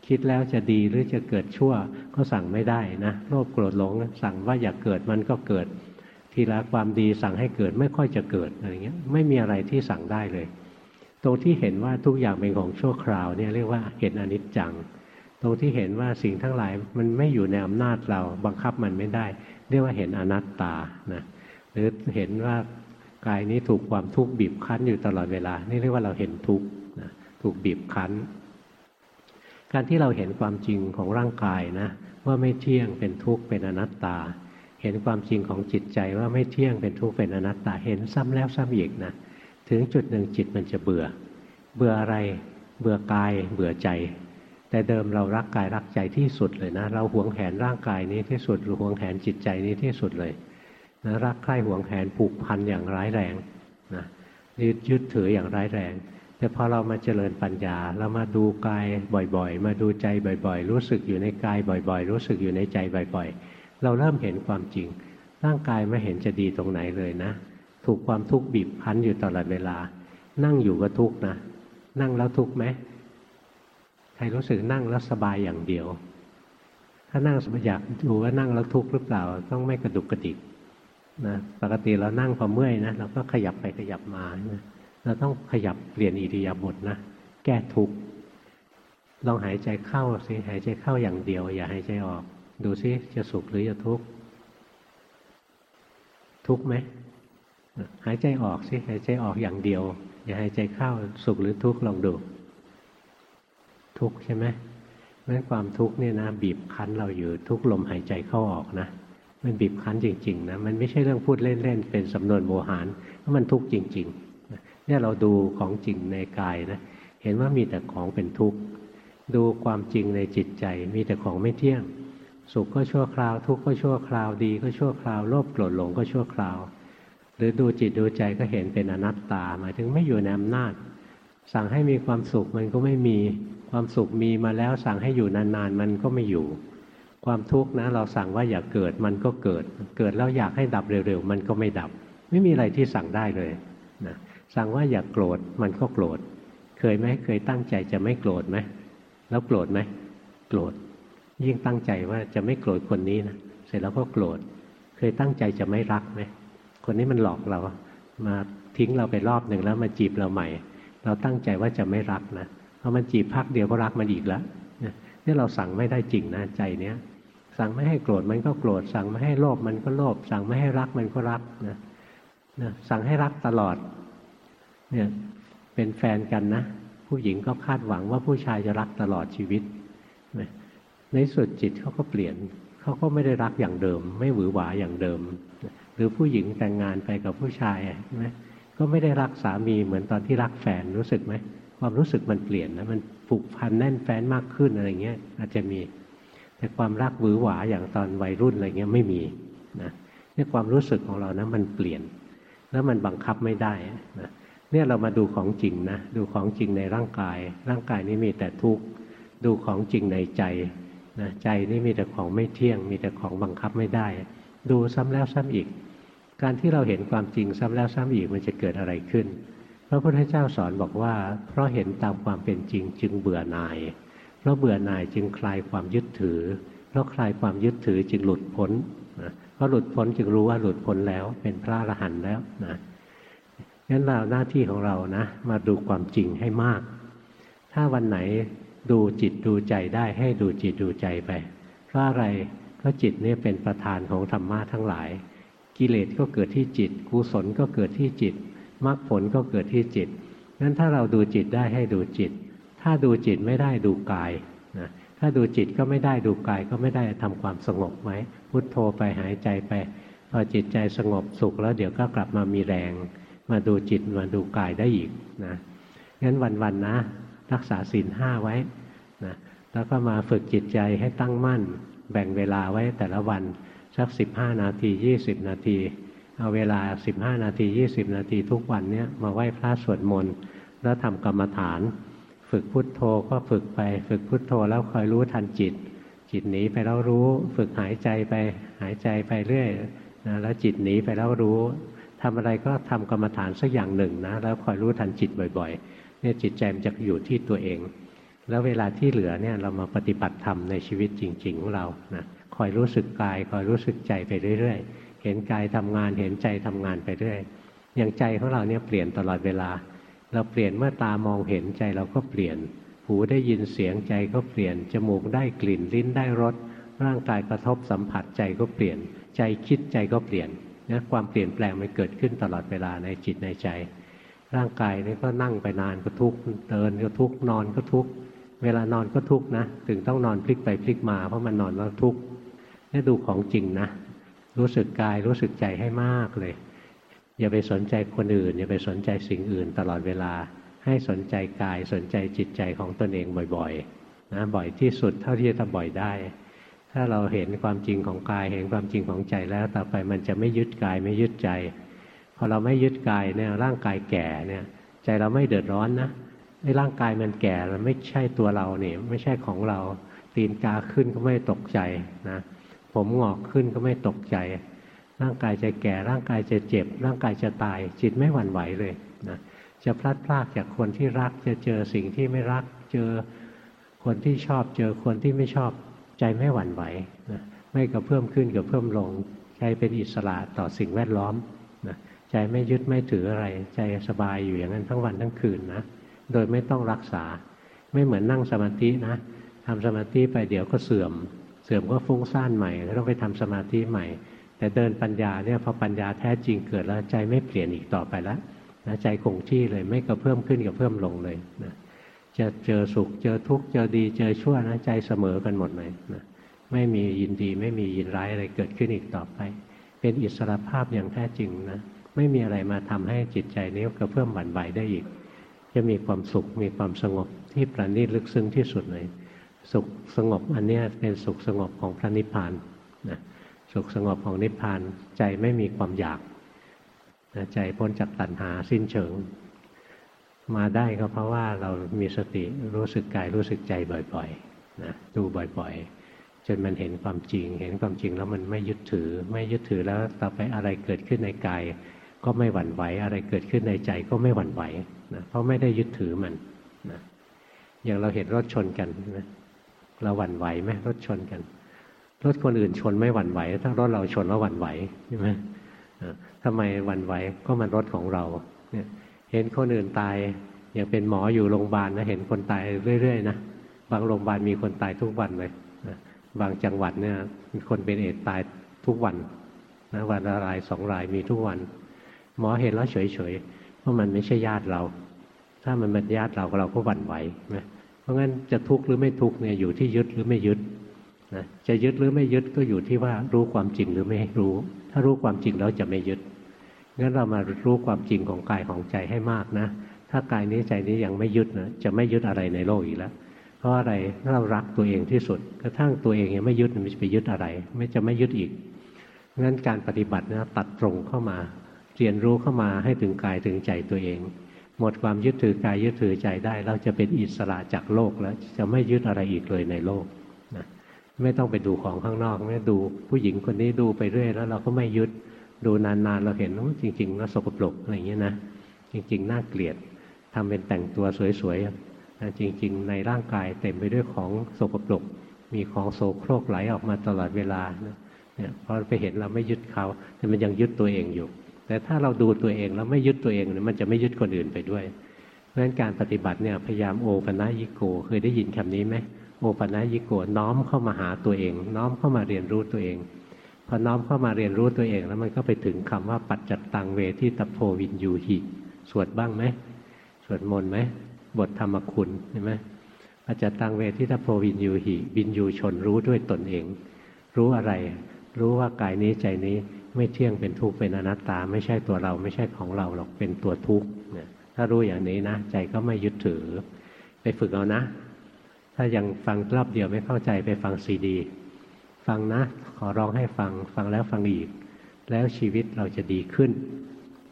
คิดแล้วจะดีหรือจะเกิดชั่วก็สั่งไม่ได้นะโลภโกรธหลงสั่งว่าอย่าเกิดมันก็เกิด ทีละความดีสั่งให้เกิดไม่ค่อยจะเกิดอะไรเงี้ยไม่มีอะไรที่สั่งได้เลย ตรงที่เห็นว่าทุกอย่างเป็นของชั่วคราวเนี่ยเรียกว่าเห็นอนิจจัง ตรงที่เห็นว่าสิ่งทั้งหลายมันไม่อยู่ในอำนาจเราบังคับมันไม่ได้ เรียกว่าเห็นอนัตตานะหรือเห็นว่ากายนี้ถูกความทุกข์บีบคั้นอยู่ตลอดเวลา นี่เรียกว่าเราเห็นทุกข์ ถูกบีบคั้น การที่เราเห็นความจริงของร่างกายนะ ว่าไม่เที่ยงเป็นทุกข์เป็นอนัตตา เห็นความจริงของจิตใจว่าไม่เที่ยงเป็นทุกข์เป็นอนัตตา เห็นซ้ำแล้วซ้ำอีกนะถึงจุดหนึ่งจิตมันจะเบื่อ เบื่ออะไรเบื่อกายเบื่อใจ แต่เดิมเรารักกายรักใจที่สุดเลยนะ เราหวงแหนร่างกายนี้ที่สุดหรือหวงแหนจิตใจนี้ที่สุดเลยนะรักใคร่หวงแหนผูกพันอย่างร้ายแรงนะยึดยึดถืออย่างร้ายแรง แต่พอเรามาเจริญปัญญา เรามาดูกายบ่อยๆ มาดูใจบ่อยๆ รู้สึกอยู่ในกายบ่อย ๆ รู้สึกอยู่ในใจบ่อยๆ เราเริ่มเห็นความจริง ร่างกายไม่เห็นจะดีตรงไหนเลยนะ ถูกความทุกข์บีบคั้นอยู่ตลอดเวลา นั่งอยู่ก็ทุกข์นะ นั่งแล้วทุกข์ไหมใครรู้สึกนั่งแล้วสบายอย่างเดียว ถ้านั่งอยากดูว่านั่งแล้วทุกข์หรือเปล่า ต้องไม่กระดุกกระดิกนะ ปกติเรานั่งพอเมื่อยนะเราก็ขยับไปขยับมานะ เราต้องขยับเปลี่ยนอิริยาบถนะ แก้ทุกข์ลองหายใจเข้าสิหายใจเข้าอย่างเดียว อย่าหายใจออก ดูซิจะสุขหรือจะทุกข์ทุกข์ไหมหายใจออกสิหายใจออกอย่างเดียว อย่าหายใจเข้าสุขหรือทุกข์ลองดู ทุกข์ใช่ไหมนั้นความทุกข์เนี่ยนะบีบคั้นเราอยู่ทุกลมหายใจเข้าออกนะมันบีบคั้นจริง ๆ นะ มันไม่ใช่เรื่องพูดเล่นๆเป็นสำนวนโมหารมันทุกข์จริง ๆ เนี่ยเราดูของจริงในกายนะเห็นว่ามีแต่ของเป็นทุกข์ดูความจริงในจิตใจ มีแต่ของไม่เที่ยง สุขก็ชั่วคราว ทุกข์ก็ชั่วคราวดีก็ชั่วคราวโลภโกรธหลงก็ชั่วคราว หรือดูจิตดูใจก็เห็นเป็นอนัตตา หมายถึงไม่อยู่ในอำนาจ สั่งให้มีความสุขมันก็ไม่มีความสุขมีมาแล้วสั่งให้อยู่นานๆ มันก็ไม่อยู่ ความทุกข์นะ เราสั่งว่าอย่าเกิดมันก็เกิด เกิดแล้วอยากให้ดับเร็วๆ มันก็ไม่ดับ ไม่มีอะไรที่สั่งได้เลยนะ สั่งว่าอย่ากโกรธมันก็โกรธ เคยไหมเคยตั้งใจจะไม่โกรธไหมแล้วโกรธไหมโกรธ ยิ่งตั้งใจว่าจะไม่โกรธคนนี้นะเสร็จแล้วก็โกรธ เคยตั้งใจจะไม่รักไหมคนนี้มันหลอกเรา มาทิ้งเราไปรอบหนึ่งแล้วมาจีบเราใหม่ เราตั้งใจว่าจะไม่รักนะพอมันจีบพักเดียวก็รักมันอีกแล้วนี่เราสั่งไม่ได้จริงนะใจเนี้ยสั่งไม่ให้โกรธมันก็โกรธ สั่งไม่ให้โลภมันก็โลภสั่งไม่ให้รักมันก็รักนะนะสั่งให้รักตลอด เนี่ยเป็นแฟนกันนะ ผู้หญิงก็คาดหวังว่าผู้ชายจะรักตลอดชีวิต ในสุดจิตเขาก็เปลี่ยนเขาก็ไม่ได้รักอย่างเดิม ไม่หวือหวาอย่างเดิม หรือผู้หญิงแต่งงานไปกับผู้ชายใช่ไหมก็ไม่ได้รักสามีเหมือนตอนที่รักแฟนรู้สึกไหมความรู้สึกมันเปลี่ยนนะมันผูกพันแน่นแฟ้นมากขึ้นอะไรเงี้ยอาจจะมี แต่ความรักหวือหวาอย่างตอนวัยรุ่นอะไรเงี้ยไม่มีนะนี่ความรู้สึกของเรานะมันเปลี่ยน แล้วมันบังคับไม่ได้นะ เนี่ยเรามาดูของจริงนะดูของจริงในร่างกาย ร่างกายนี้มีแต่ทุกข์ดูของจริงในใจนะใจนี่มีแต่ของไม่เที่ยง มีแต่ของบังคับไม่ได้ ดูซ้ำแล้วซ้ำอีก การที่เราเห็นความจริงซ้ำแล้วซ้ำอีกมันจะเกิดอะไรขึ้นพระพุทธเจ้าสอนบอกว่า เพราะเห็นตามความเป็นจริงจึงเบื่อหน่าย เพราะเบื่อหน่ายจึงคลายความยึดถือ เพราะคลายความยึดถือจึงหลุดพ้นเพราะหลุดพ้นจึงรู้ว่าหลุดพ้นแล้วเป็นพระอรหันต์แล้วนะ งั้นเราหน้าที่ของเรานะ มาดูความจริงให้มาก ถ้าวันไหนดูจิตดูใจได้ให้ดูจิตดูใจไป เพราะอะไรเพราะจิตนี่เป็นประธานของธรรมะทั้งหลาย กิเลสก็เกิดที่จิต กุศลก็เกิดที่จิตมรรคผลก็เกิดที่จิตงั้นถ้าเราดูจิตได้ให้ดูจิต ถ้าดูจิตไม่ได้ดูกายนะถ้าดูจิตก็ไม่ได้ดูกายก็ไม่ได้ทำความสงบไหมพุทโธไปหายใจไป พอจิตใจสงบสุขแล้วเดี๋ยวก็กลับมามีแรง มาดูจิตมาดูกายได้อีกนะงั้นวันๆนะ รักษาศีลห้าไว้นะแล้วก็มาฝึกจิตใจให้ตั้งมั่น แบ่งเวลาไว้แต่ละวันสัก 15 นาที 20 นาที เอาเวลา 15 นาที 20 นาทีทุกวันเนี้ยมาไหว้พระสวดมนต์แล้วทำกรรมฐาน ฝึกพุทโธก็ฝึกไป ฝึกพุทโธแล้วคอยรู้ทันจิต จิตหนีไปแล้วรู้ ฝึกหายใจไปหายใจไปเรื่อยนะแล้วจิตหนีไปแล้วรู้ ทำอะไรก็ทำกรรมฐานสักอย่างหนึ่งนะแล้วคอยรู้ทันจิตบ่อยๆเนี่ยจิตใจมันจะอยู่ที่ตัวเอง แล้วเวลาที่เหลือเนี่ยเรามาปฏิบัติธรรมในชีวิตจริง ๆ ของเรานะคอยรู้สึกกายคอยรู้สึกใจไปเรื่อยๆ เห็นกายทำงานเห็นใจทำงานไปเรื่อยอย่างใจของเราเนี่ยเปลี่ยนตลอดเวลา เราเปลี่ยนเมื่อตามองเห็นใจเราก็เปลี่ยน หูได้ยินเสียงใจก็เปลี่ยน จมูกได้กลิ่นลิ้นได้รสร่างกายกระทบสัมผัสใจก็เปลี่ยน ใจคิดใจก็เปลี่ยน นะความเปลี่ยนแปลงมันเกิดขึ้นตลอดเวลาในจิตในใจ ร่างกายนี่ก็นั่งไปนานก็ทุกข์เดินก็ทุกข์นอนก็ทุกข์เวลานอนก็ทุกข์นะ ถึงต้องนอนพลิกไปพลิกมาเพราะมันนอนแล้วทุกข์นี่ดูของจริงนะ รู้สึกกายรู้สึกใจให้มากเลย อย่าไปสนใจคนอื่น อย่าไปสนใจสิ่งอื่นตลอดเวลา ให้สนใจกายสนใจจิตใจของตนเองบ่อยๆนะบ่อยที่สุดเท่าที่จะทำบ่อยได้ ถ้าเราเห็นความจริงของกาย เห็นความจริงของใจแล้ว ต่อไปมันจะไม่ยึดกายไม่ยึดใจพอเราไม่ยึดกายเนี่ยร่างกายแก่เนี่ย ใจเราไม่เดือดร้อนนะไอ้ร่างกายมันแก่มันไม่ใช่ตัวเราเนี่ยไม่ใช่ของเรา ตีนกาขึ้นก็ไม่ตกใจนะผมงอกขึ้นก็ไม่ตกใจ ร่างกายจะแก่ร่างกายจะเจ็บ ร่างกายจะตาย จิตไม่หวั่นไหวเลยนะจะพลัดพรากจากคนที่รักจะเจอสิ่งที่ไม่รักเจอคนที่ชอบเจอคนที่ไม่ชอบ ใจไม่หวั่นไหวนะไม่กระเพิ่มขึ้นกับเพิ่มลง ใจเป็นอิสระต่อสิ่งแวดล้อมนะใจไม่ยึดไม่ถืออะไร ใจสบายอยู่อย่างนั้นทั้งวันทั้งคืนนะโดยไม่ต้องรักษา ไม่เหมือนนั่งสมาธินะทำสมาธิไปเดี๋ยวก็เสื่อม เสื่อมก็ฟุ้งซ่านใหม่ต้องไปทำสมาธิใหม่ แต่เดินปัญญาเนี่ยพอปัญญาแท้จริงเกิดแล้วใจไม่เปลี่ยนอีกต่อไปแล้วนะใจคงที่เลยไม่กระเพิ่มขึ้นกับเพิ่มลงเลยนะ จะเจอสุข เจอทุกข์ เจอดี เจอชั่วนะใจเสมอกันหมดเลยนะไม่มียินดีไม่มียินร้ายอะไรเกิดขึ้นอีกต่อไป เป็นอิสระภาพอย่างแท้จริงนะไม่มีอะไรมาทำให้จิตใจนี้กระเพิ่อมหวั่นไหวได้อีก จะมีความสุขมีความสงบที่ประณีตลึกซึ้งที่สุดเลย สุขสงบอันนี้เป็นสุขสงบของพระนิพพานนะสุขสงบของนิพพานใจไม่มีความอยากนะใจพ้นจากตัณหาสิ้นเชิง มาได้ก็เพราะว่าเรามีสติรู้สึกกายรู้สึกใจบ่อยๆนะดูบ่อยๆ จนมันเห็นความจริง เห็นความจริงแล้วมันไม่ยึดถือ ไม่ยึดถือแล้วต่อไปอะไรเกิดขึ้นในกาย ก็ไม่หวั่นไหวอะไรเกิดขึ้นในใจก็ไม่หวั่นไหวนะเพราะไม่ได้ยึดถือมันนะอย่างเราเห็นรถชนกันนะเราหวั่นไหวไหมรถชนกันรถคนอื่นชนไม่หวั่นไหว ถ้ารถเราชนแล้วหวั่นไหวใช่ไหมทำไมหวั่นไหวก็มันรถของเราเนี่ย เห็นคนอื่นตายอย่างเป็นหมออยู่โรงพยาบาลนะเห็นคนตายเรื่อยๆนะบางโรงพยาบาลมีคนตายทุกวันเลยบางจังหวัดเนี่ยมีคนเป็นเอดตายทุกวันนะวันละรายสองรายมีทุกวัน หมอเห็นแล้วเฉยๆเพราะมันไม่ใช่ญาติเรา ถ้ามันเป็นญาติเราเราก็หวั่นไหวนะเพราะงั้นจะทุกข์หรือไม่ทุกข์เนี่ยอยู่ที่ยึดหรือไม่ยึดนะจะยึดหรือไม่ยึดก็อยู่ที่ว่ารู้ความจริงหรือไม่รู้ ถ้ารู้ความจริงแล้วจะไม่ยึด งั้นเรามารู้ความจริงของกายของใจให้มากนะ ถ้ากายนี้ใจนี้ยังไม่ยึดนะจะไม่ยึดอะไรในโลกอีกแล้ว เพราะอะไรเรารักตัวเองที่สุด กระทั่งตัวเองยังไม่ยึดมันจะไปยึดอะไร ไม่จะไม่ยึดอีกงั้นการปฏิบัตินะตัดตรงเข้ามา เรียนรู้เข้ามาให้ถึงกายถึงใจตัวเอง หมดความยึดถือกายยึดถือใจได้ เราจะเป็นอิสระจากโลกแล้วจะไม่ยึดอะไรอีกเลยในโลกนะไม่ต้องไปดูของข้างนอกไม่ดูผู้หญิงคนนี้ดูไปเรื่อยแล้วเราก็ไม่ยึด ดูนานๆเราเห็นว่าจริงๆแล้วสกปรกอะไรอย่างเงี้ยนะจริง ๆ น่าเกลียดทำเป็นแต่งตัวสวยๆนะจริง ๆ ในร่างกายเต็มไปด้วยของสกปรกมีของโสโครกไหลออกมาตลอดเวลาเนี่ยพอไปเห็นเราไม่ยึดเขาแต่มันยังยึดตัวเองอยู่ แต่ถ้าเราดูตัวเองแล้วไม่ยึดตัวเองเนี่ยมันจะไม่ยึดคนอื่นไปด้วย เพราะฉะนั้นการปฏิบัติเนี่ยพยายามโอปัญญิโก เคยได้ยินคำนี้ไหมโอปัญญิโกน้อมเข้ามาหาตัวเอง น้อมเข้ามาเรียนรู้ตัวเอง พอน้อมเข้ามาเรียนรู้ตัวเองแล้วมันก็ไปถึงคำว่าปัจจัตตังเวที่ตโพวินยูหิสวดบ้างไหมสวดมนต์ไหมบทธรรมคุณเห็นไหมปัจจัตตังเวที่ตโพวินยูหิวินยูชนรู้ด้วยตนเอง รู้อะไร รู้ว่ากายนี้ใจนี้ไม่เที่ยงเป็นทุกข์เป็นอนัตตา ไม่ใช่ตัวเราไม่ใช่ของเราหรอกเป็นตัวทุกข์เนี่ยถ้ารู้อย่างนี้นะ ใจก็ไม่ยึดถือ ไปฝึกเอานะ ถ้ายังฟังรอบเดียวไม่เข้าใจไปฟังซีดี ฟังนะ ขอร้องให้ฟังฟังแล้วฟังอีก แล้วชีวิตเราจะดีขึ้น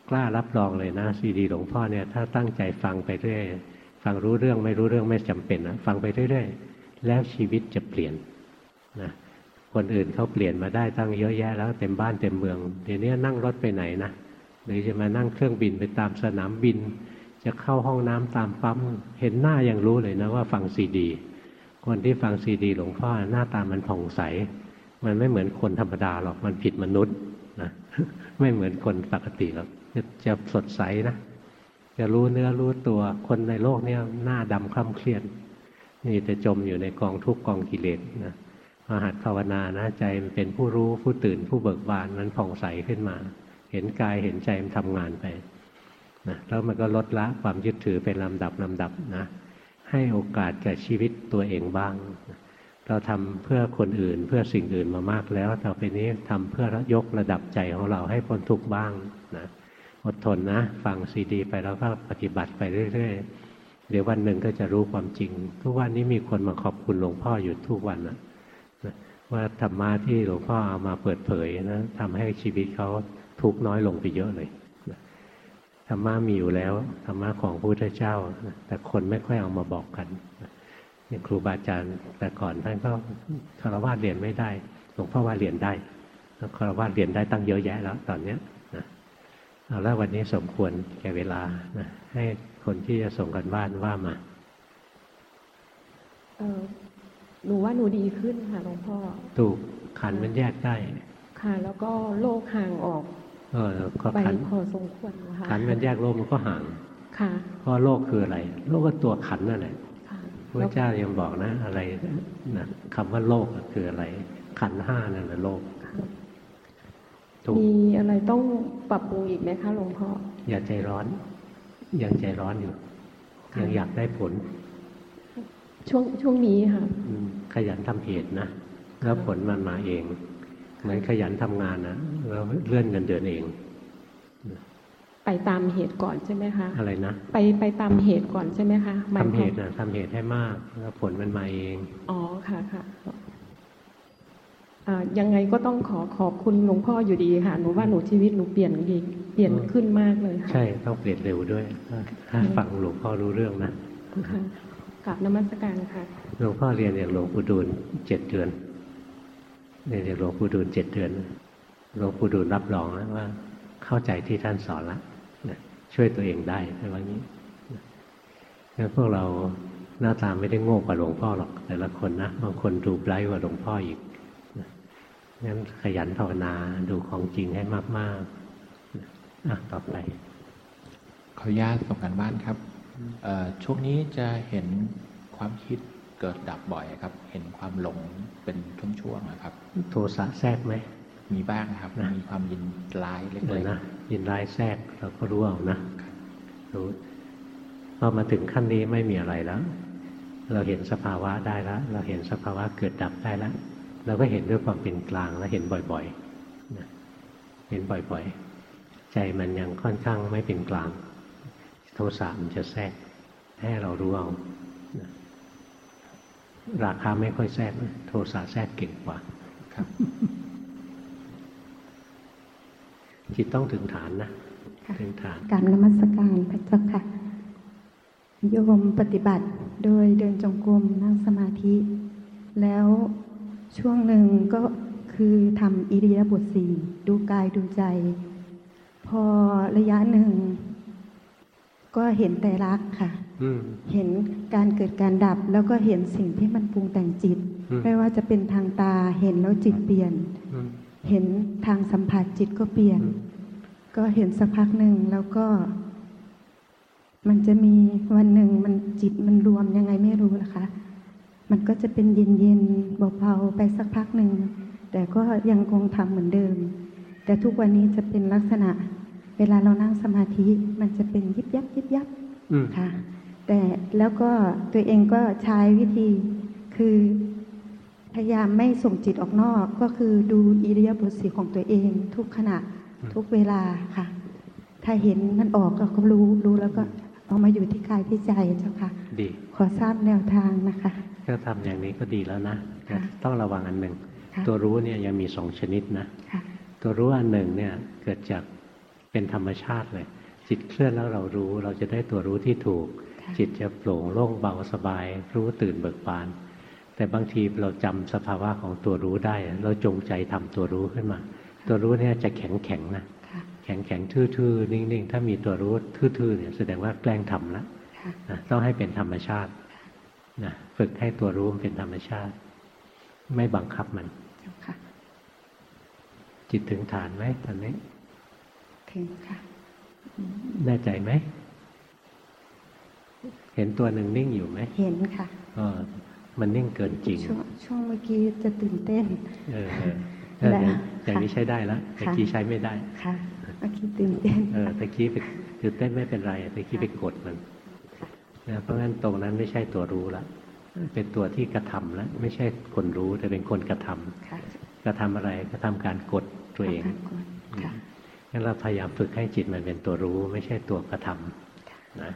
กล้ารับรองเลยนะซีดีหลวงพ่อเนี่ยถ้าตั้งใจฟังไปเรื่อยฟังรู้เรื่องไม่รู้เรื่องไม่จำเป็นนะฟังไปเรื่อยๆแล้วชีวิตจะเปลี่ยนนะคนอื่นเขาเปลี่ยนมาได้ตั้งเยอะแยะแล้วเต็มบ้านเต็มเมืองเดี๋ยวนี้นั่งรถไปไหนนะหรือจะมานั่งเครื่องบินไปตามสนามบิน จะเข้าห้องน้ำตามปั๊มเห็นหน้ายังรู้เลยนะว่าฟังซีดีคนที่ฟังซีดีหลวงพ่อหน้าตามันผ่องใส มันไม่เหมือนคนธรรมดาหรอก มันผิดมนุษย์นะไม่เหมือนคนปกติหรอกจะสดใสนะจะรู้เนื้อรู้ตัวคนในโลกนี้หน้าดำคล้ำเครียดนี่จะจมอยู่ในกองทุกกองกิเลสนะมาหัดภาวนานะใจมันเป็นผู้รู้ผู้ตื่นผู้เบิกบานมันผ่องใสขึ้นมา เห็นกายเห็นใจมันทำงานไปนะแล้วมันก็ลดละความยึดถือเป็นลำดับลำดับนะให้โอกาสแก่ชีวิตตัวเองบ้าง เราทำเพื่อคนอื่นเพื่อสิ่งอื่นมามากแล้ว ต่อไปนี้ทำเพื่อยกระดับใจของเราให้พ้นทุกข์บ้างนะอดทนนะฟังซีดีไปแล้วก็ปฏิบัติไปเรื่อยๆเดี๋ยววันหนึ่งก็จะรู้ความจริง ทุกวันนี้มีคนมาขอบคุณหลวงพ่ออยู่ทุกวันนะว่าธรรมะที่หลวงพ่อเอามาเปิดเผยนะทำให้ชีวิตเขาทุกน้อยลงไปเยอะเลยธรรมะมีอยู่แล้วธรรมะของพระพุทธเจ้า แต่คนไม่ค่อยเอามาบอกกัน อย่างครูบาอาจารย์แต่ก่อนท่านก็คารวะเรียนไม่ได้หลวงพ่อว่าเรียนได้คารวะเรียนได้ตั้งเยอะแยะแล้วตอนเนี้ยนะเอาละวันนี้สมควรแก่เวลานะให้คนที่จะส่งกันบ้านว่ามาเออหนูว่าหนูดีขึ้นค่ะหลวงพ่อ ถูกขันมันแยกได้ ค่ะ แล้วก็โลกห่างออก เออก็ขันพอสมควรนะคะขันมันแยกโลกมันก็ห่าง ค่ะเพราะโลกคืออะไร โลกก็ตัวขันนั่นแหละ พระเจ้ายังบอกนะ อะไรนะคำว่าโลกคืออะไร ขันห้านั่นแหละโลกมีอะไรต้องปรับปรุงอีกไหมคะหลวงพ่ออย่าใจร้อน ยังใจร้อนอยู่ ยังอยากได้ผล ช่วงช่วงนี้ค่ะขยันทำเหตุนะแล้วผลมันมาเองเหมือนขยันทำงานนะแล้วเลื่อนเงินเดือนเอง ไปตามเหตุก่อนใช่ไหมคะ อะไรนะ ไปไปตามเหตุก่อนใช่ไหมคะทำเหตุนะทำเหตุให้มากแล้วผลมันมาเอง อ๋อค่ะค่ะยังไงก็ต้องขอขอบคุณหลวงพ่ออยู่ดีค่ะหนูว่าหนูชีวิตหนูเปลี่ยนดีเปลี่ยนขึ้นมากเลยค่ะใช่ต้องเปลี่ยนเร็วด้วยถ้าฟังหลวงพ่อรู้เรื่องนะค่ะกับนมัสการค่ะหลวงพ่อเรียนอย่างหลวงปู่ดูลเจ็ดเดือนเรียนอย่างหลวงปู่ดูลเจ็ดเดือนหลวงปู่ดูลรับรองแล้วว่า เข้าใจที่ท่านสอนแล้ว ช่วยตัวเองได้ในวันนี้งั้นพวกเราหน้าตาไม่ได้โง่กว่าหลวงพ่อหรอก แต่ละคนนะบางคนดูไร้กว่าหลวงพ่ออีกงั้นขยันภาวนาดูของจริงให้มากๆอะต่อไปขออนุญาตส่งกันบ้านครับช่วงนี้จะเห็นความคิดเกิดดับบ่อยครับ เห็นความหลงเป็นช่วงๆนะครับ โทสะแทรกไหมมีบ้างครับนะมีความยินร้ายเล็กๆนะ ยินร้ายแทรกเราก็รู้เอานะรู้พอมาถึงขั้นนี้ไม่มีอะไรแล้ว เราเห็นสภาวะได้แล้ว เราเห็นสภาวะเกิดดับได้แล้ว เราก็เห็นด้วยความเป็นกลางและเห็นบ่อยๆนะเห็นบ่อยๆ ใจมันยังค่อนข้างไม่เป็นกลาง โทสะมันจะแทรก ให้เรารู้เอานะราคาไม่ค่อยแทรกนะโทสะแทรกเก่งกว่าครับ จิตต้องถึงฐานนะค่ะถึงฐานกรารนมัสการพระเจ้าค่ะโยมปฏิบัติโดยเดินจงกรมนั่งสมาธิ แล้วช่วงหนึ่งก็คือทำอิริยาบถสี่ดูกายดูใจ พอระยะหนึ่ง ก็เห็นแต่รักค่ะอืมเห็นการเกิดการดับ แล้วก็เห็นสิ่งที่มันปรุงแต่งจิตอืมไม่ว่าจะเป็นทางตาเห็นแล้วจิตเปลี่ยนอืม เห็นทางสัมผัสจิตก็เปลี่ยนอืมก็เห็นสักพักหนึ่งแล้วก็ มันจะมีวันหนึ่งมันจิตมันรวมยังไงไม่รู้นะคะ มันก็จะเป็นเย็นเย็นๆเบาๆไปสักพักหนึ่งแต่ก็ยังคงทำเหมือนเดิม แต่ทุกวันนี้จะเป็นลักษณะ เวลาเรานั่งสมาธิมันจะเป็นยิบยับยิบยับอืมค่ะ แต่แล้วก็ตัวเองก็ใช้วิธีคือ พยายามไม่ส่งจิตออกนอกก็คือดูอิริยาบถสีของตัวเอง ทุกขณะอืมทุกเวลาค่ะ ถ้าเห็นมันออกเราก็รู้รู้แล้วก็เอามาอยู่ที่กายที่ใจเจ้าค่ะ ดี ขอทราบแนวทางนะคะถ้าทำอย่างนี้ก็ดีแล้วนะค่ะต้องระวังอันหนึ่งค่ะตัวรู้เนี่ยยังมีสองชนิดนะค่ะตัวรู้อันหนึ่งเนี่ยเกิดจากเป็นธรรมชาติเลย จิตเคลื่อนแล้วเรารู้ เราจะได้ตัวรู้ที่ถูกค่ะจิตจะโปร่งโล่งเบาสบาย รู้ตื่นเบิกบาน แต่บางทีเราจำสภาวะของตัวรู้ได้ เราจงใจทำตัวรู้ขึ้นมา ตัวรู้เนี่ยจะแข็งแข็งๆนะค่ะแข็งแข็งๆทื่อๆนิ่งๆ ถ้ามีตัวรู้ทื่อๆเนี่ยแสดงว่าแกล้งทำแล้วค่ะนะต้องให้เป็นธรรมชาตินะฝึกให้ตัวรู้มันเป็นธรรมชาติ ไม่บังคับมันเจ้าค่ะจิตถึงฐานไหมตอนนี้ ถึงค่ะแน่ใจไหม เห็นตัวหนึ่งนิ่งอยู่ไหม เห็นค่ะเออ มันนิ่งเกินจริงช่วงช่วงเมื่อกี้จะตื่นเต้น เออเออเออและเดี๋ยวอย่างนี้ใช้ได้แล้วตะค่ะกี้ใช้ไม่ได้ ค่ะเมื่อกี้ตื่นเต้น เออตะกี้ไปตื่นเต้นไม่เป็นไรตะกี้ไปกดมันนะเพราะงั้นตรงนั้นไม่ใช่ตัวรู้ละเป็นตัวที่กระทำแล้วไม่ใช่คนรู้แต่เป็นคนกระทำค่ะกระทำอะไรกระทำการกดตัวเองขบคุณค่ะงั้นเราพยายามฝึกให้จิตมันเป็นตัวรู้ ไม่ใช่ตัวกระทำนะ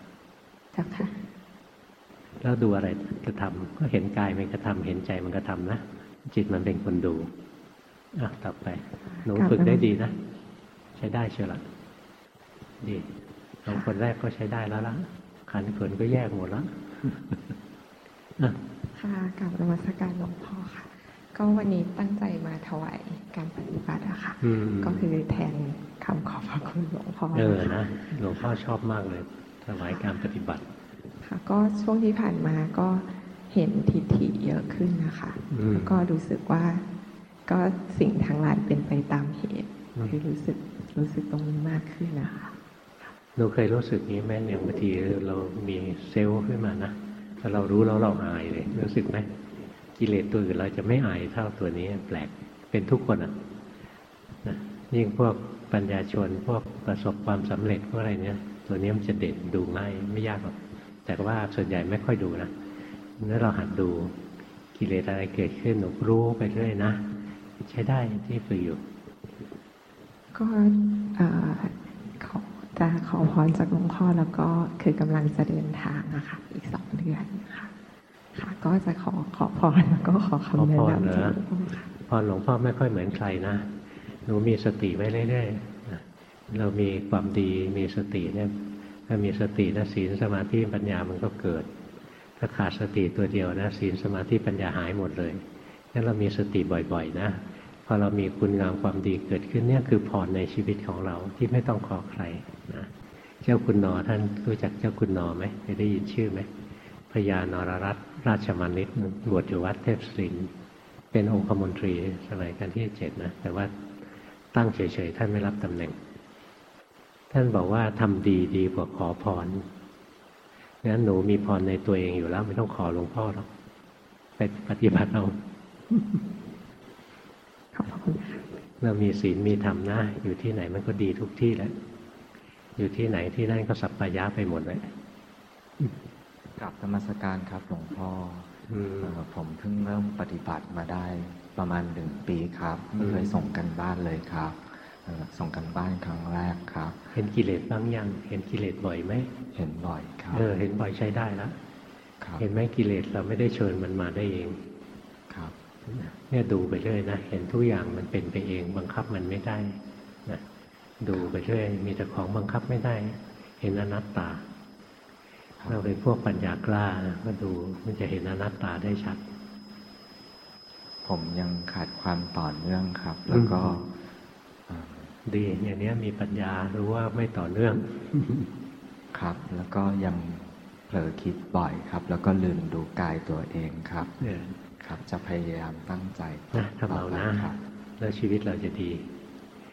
เจ้าค่ะ แล้วดูอะไรกระทำก็เห็นกายมันกระทำเห็นใจมันกระทำนะจิตมันเป็นคนดูอะต่อไป หนูกลับฝึกได้แล้วดีนะ ใช้ได้เชียวละดีสองคนแรกก็ใช้ได้แล้วละขันเขินก็แยกหมดแล้วอะค่ะกลับนมัสการหลวงพ่อค่ะ ก็วันนี้ตั้งใจมาถวายการปฏิบัติอะค่ะอืมก็คือแทนคำขอบพระคุณหลวงพ่อเออค่ะนะหลวงพ่อชอบมากเลยถวายการปฏิบัติค่ะ ก็ช่วงที่ผ่านมาก็เห็นทิฏฐิเยอะขึ้นนะคะอืมแล้วก็รู้สึกว่า ก็สิ่งทั้งหลายเป็นไปตามเหตุอืมคือรู้สึกรู้สึกตรงนี้มากขึ้นนะคะหนูเคยรู้สึกนี้ไหมอย่างบางทีเรามีเซลล์ขึ้นมานะถ้าเรารู้แล้วเราอายเลย รู้สึกไหมกิเลสตัวอื่นเราจะไม่อายเท่าตัวนี้แปลกเป็นทุกคนอะนะยิ่งพวกปัญญาชนพวกประสบความสำเร็จพวกอะไรเนี้ยตัวนี้มันจะเด่นดูง่ายไม่ยากหรอก แต่ว่าส่วนใหญ่ไม่ค่อยดูนะนั่นเราหัดดูกิเลสอะไรเกิดขึ้นหนูรู้ไปเรื่อยนะใช้ได้ที่ฝึกอยู่ ก็เอ่อขอจะขอพรจากหลวงพ่อแล้วก็คือกำลังจะเดินทางนะคะอีกสองเดือนค่ะค่ะ ก็จะขอขอพรแล้วก็ขอขอคำแนะพรนำเหรจากอหลวงพ่อค่ะพรหลวงพ่อไม่ค่อยเหมือนใครนะหนูมีสติไว้เรื่อยๆนะเรามีความดีมีสติเนี่ย ถ้ามีสตินะศีลสมาธิปัญญามันก็เกิด ถ้าขาดสติตัวเดียวนะศีลสมาธิปัญญาหายหมดเลยงั้นเรามีสติบ่อยๆนะพอเรามีคุณงามความดีเกิดขึ้นเนี่ยคือพรในชีวิตของเราที่ไม่ต้องขอใครนะเจ้าคุณนอท่านรู้จักเจ้าคุณนอไหมเคยได้ยินชื่อไหมพญานรรัตนราชมานิตบวชอยู่วัดเทพศรินเป็นองคมนตรีสมัยกันที่เจ็ดนะแต่ว่าตั้งเฉยๆท่านไม่รับตำแหน่ง ท่านบอกว่าทำดีดีกว่าขอพรงั้นหนูมีพรในตัวเองอยู่แล้ว ไม่ต้องขอหลวงพ่อหรอกไปปฏิบัติเอาขอบพระคุณค่ะเรามีศีลมีธรรมนะ อยู่ที่ไหนมันก็ดีทุกที่แหละ อยู่ที่ไหนที่นั่นก็สัปปายะไปหมดเลยกลับนมัสการครับหลวงพ่ออืมเอ่อผมเพิ่งเริ่มปฏิบัติมาได้ปประมาณหนึ่งปีครับอืมไม่เคยส่งกันบ้านเลยครับเอ่อ ส่งกันบ้านครั้งแรกครับ เห็นกิเลสบ้างยัง เห็นกิเลสบ่อยไหม เห็นบ่อยครับ เออ เห็นบ่อยใช้ได้แล้วครับเห็นไหมกิเลสเราไม่ได้เชิญมันมาได้เอง ครับ เนี่ยดูไปเรื่อยนะ เห็นทุกอย่างมันเป็นไปเอง บังคับมันไม่ได้นะดูไปเรื่อย มีแต่ของบังคับไม่ได้ เห็นอนัตตาครับเราเป็นพวกปัญญากล้านะก็ดูมันจะเห็นอนัตตาได้ชัด ผมยังขาดความต่อเนื่องครับ แล้วก็อืมเอ่อ ดีอย่างเนี้ยมีปัญญารู้ว่าไม่ต่อเนื่อง ครับ แล้วก็ยังเผลอคิดบ่อยครับ แล้วก็ลืมดูกายตัวเองครับเนี่ยครับจะพยายามตั้งใจนะทำเอานะต่ไปครับ แล้วชีวิตเราจะดี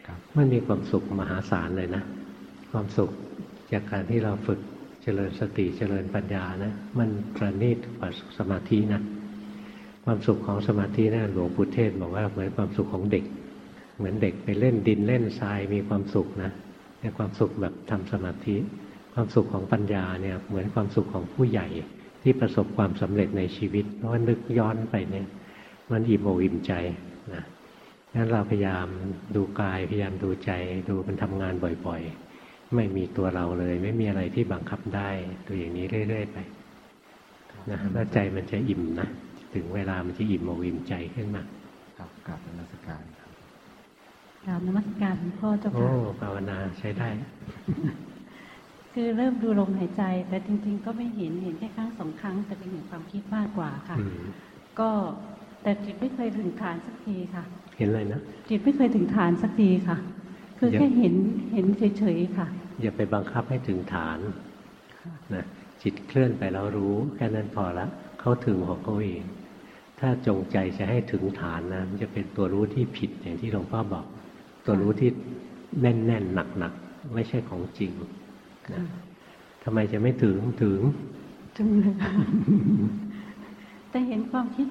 ครับมันมีความสุขมหาศาลเลยนะ ความสุขจากการที่เราฝึกเจริญสติเจริญปัญญานะ มันประณีตกว่าสมาธินะ ความสุขของสมาธินะหลวงปู่เทศบอกว่าเหมือนความสุขของเด็ก เหมือนเด็กไปเล่นดินเล่นทรายมีความสุขนะเนี่ยความสุขแบบทำสมาธิ ความสุขของปัญญาเนี่ยเหมือนความสุขของผู้ใหญ่ที่ประสบความสำเร็จในชีวิต เพราะว่านึกย้อนไปเนี่ยมันอิ่มอกอิ่มใจนะงั้นเราพยายามดูกายพยายามดูใจ ดูมันทำงานบ่อยๆ ไม่มีตัวเราเลย ไม่มีอะไรที่บังคับได้ดูอย่างนี้เรื่อยๆไปนะแล้วใจมันจะอิ่มนะถึงเวลามันจะอิ่มอกอิ่มใจขึ้นมาครับกราบนมัสการค รับกราบนมัสการหลวงพ่อเจ้าโอ้ค่ะภาวนาใช้ได้ คือเริ่มดูลมหายใจ แต่จริง ๆ ก็ไม่เห็นเห็นแค่ครั้งสองครั้งแต่เป็นเห็นความคิดมากกว่าค่ะอืมก็แต่จิตไม่เคยถึงฐานสักทีค่ะ เห็นเลยนะจิตไม่เคยถึงฐานสักทีค่ะ คือเดี๋ยวแค่เห็นเห็นเฉยๆค่ะ อย่าไปบังคับให้ถึงฐานค่ะนะจิตเคลื่อนไปแล้วรู้แค่นั้นพอละเขาถึงของเขาเอง ถ้าจงใจจะให้ถึงฐานนะมันจะเป็นตัวรู้ที่ผิดอย่างที่หลวงพ่อบอก ตัวรู้ที่แน่นแน่นหนักหนักๆไม่ใช่ของจริงนะทำไมจะไม่ถึงถึงจังเลยค่ะแต่เห็นความคิด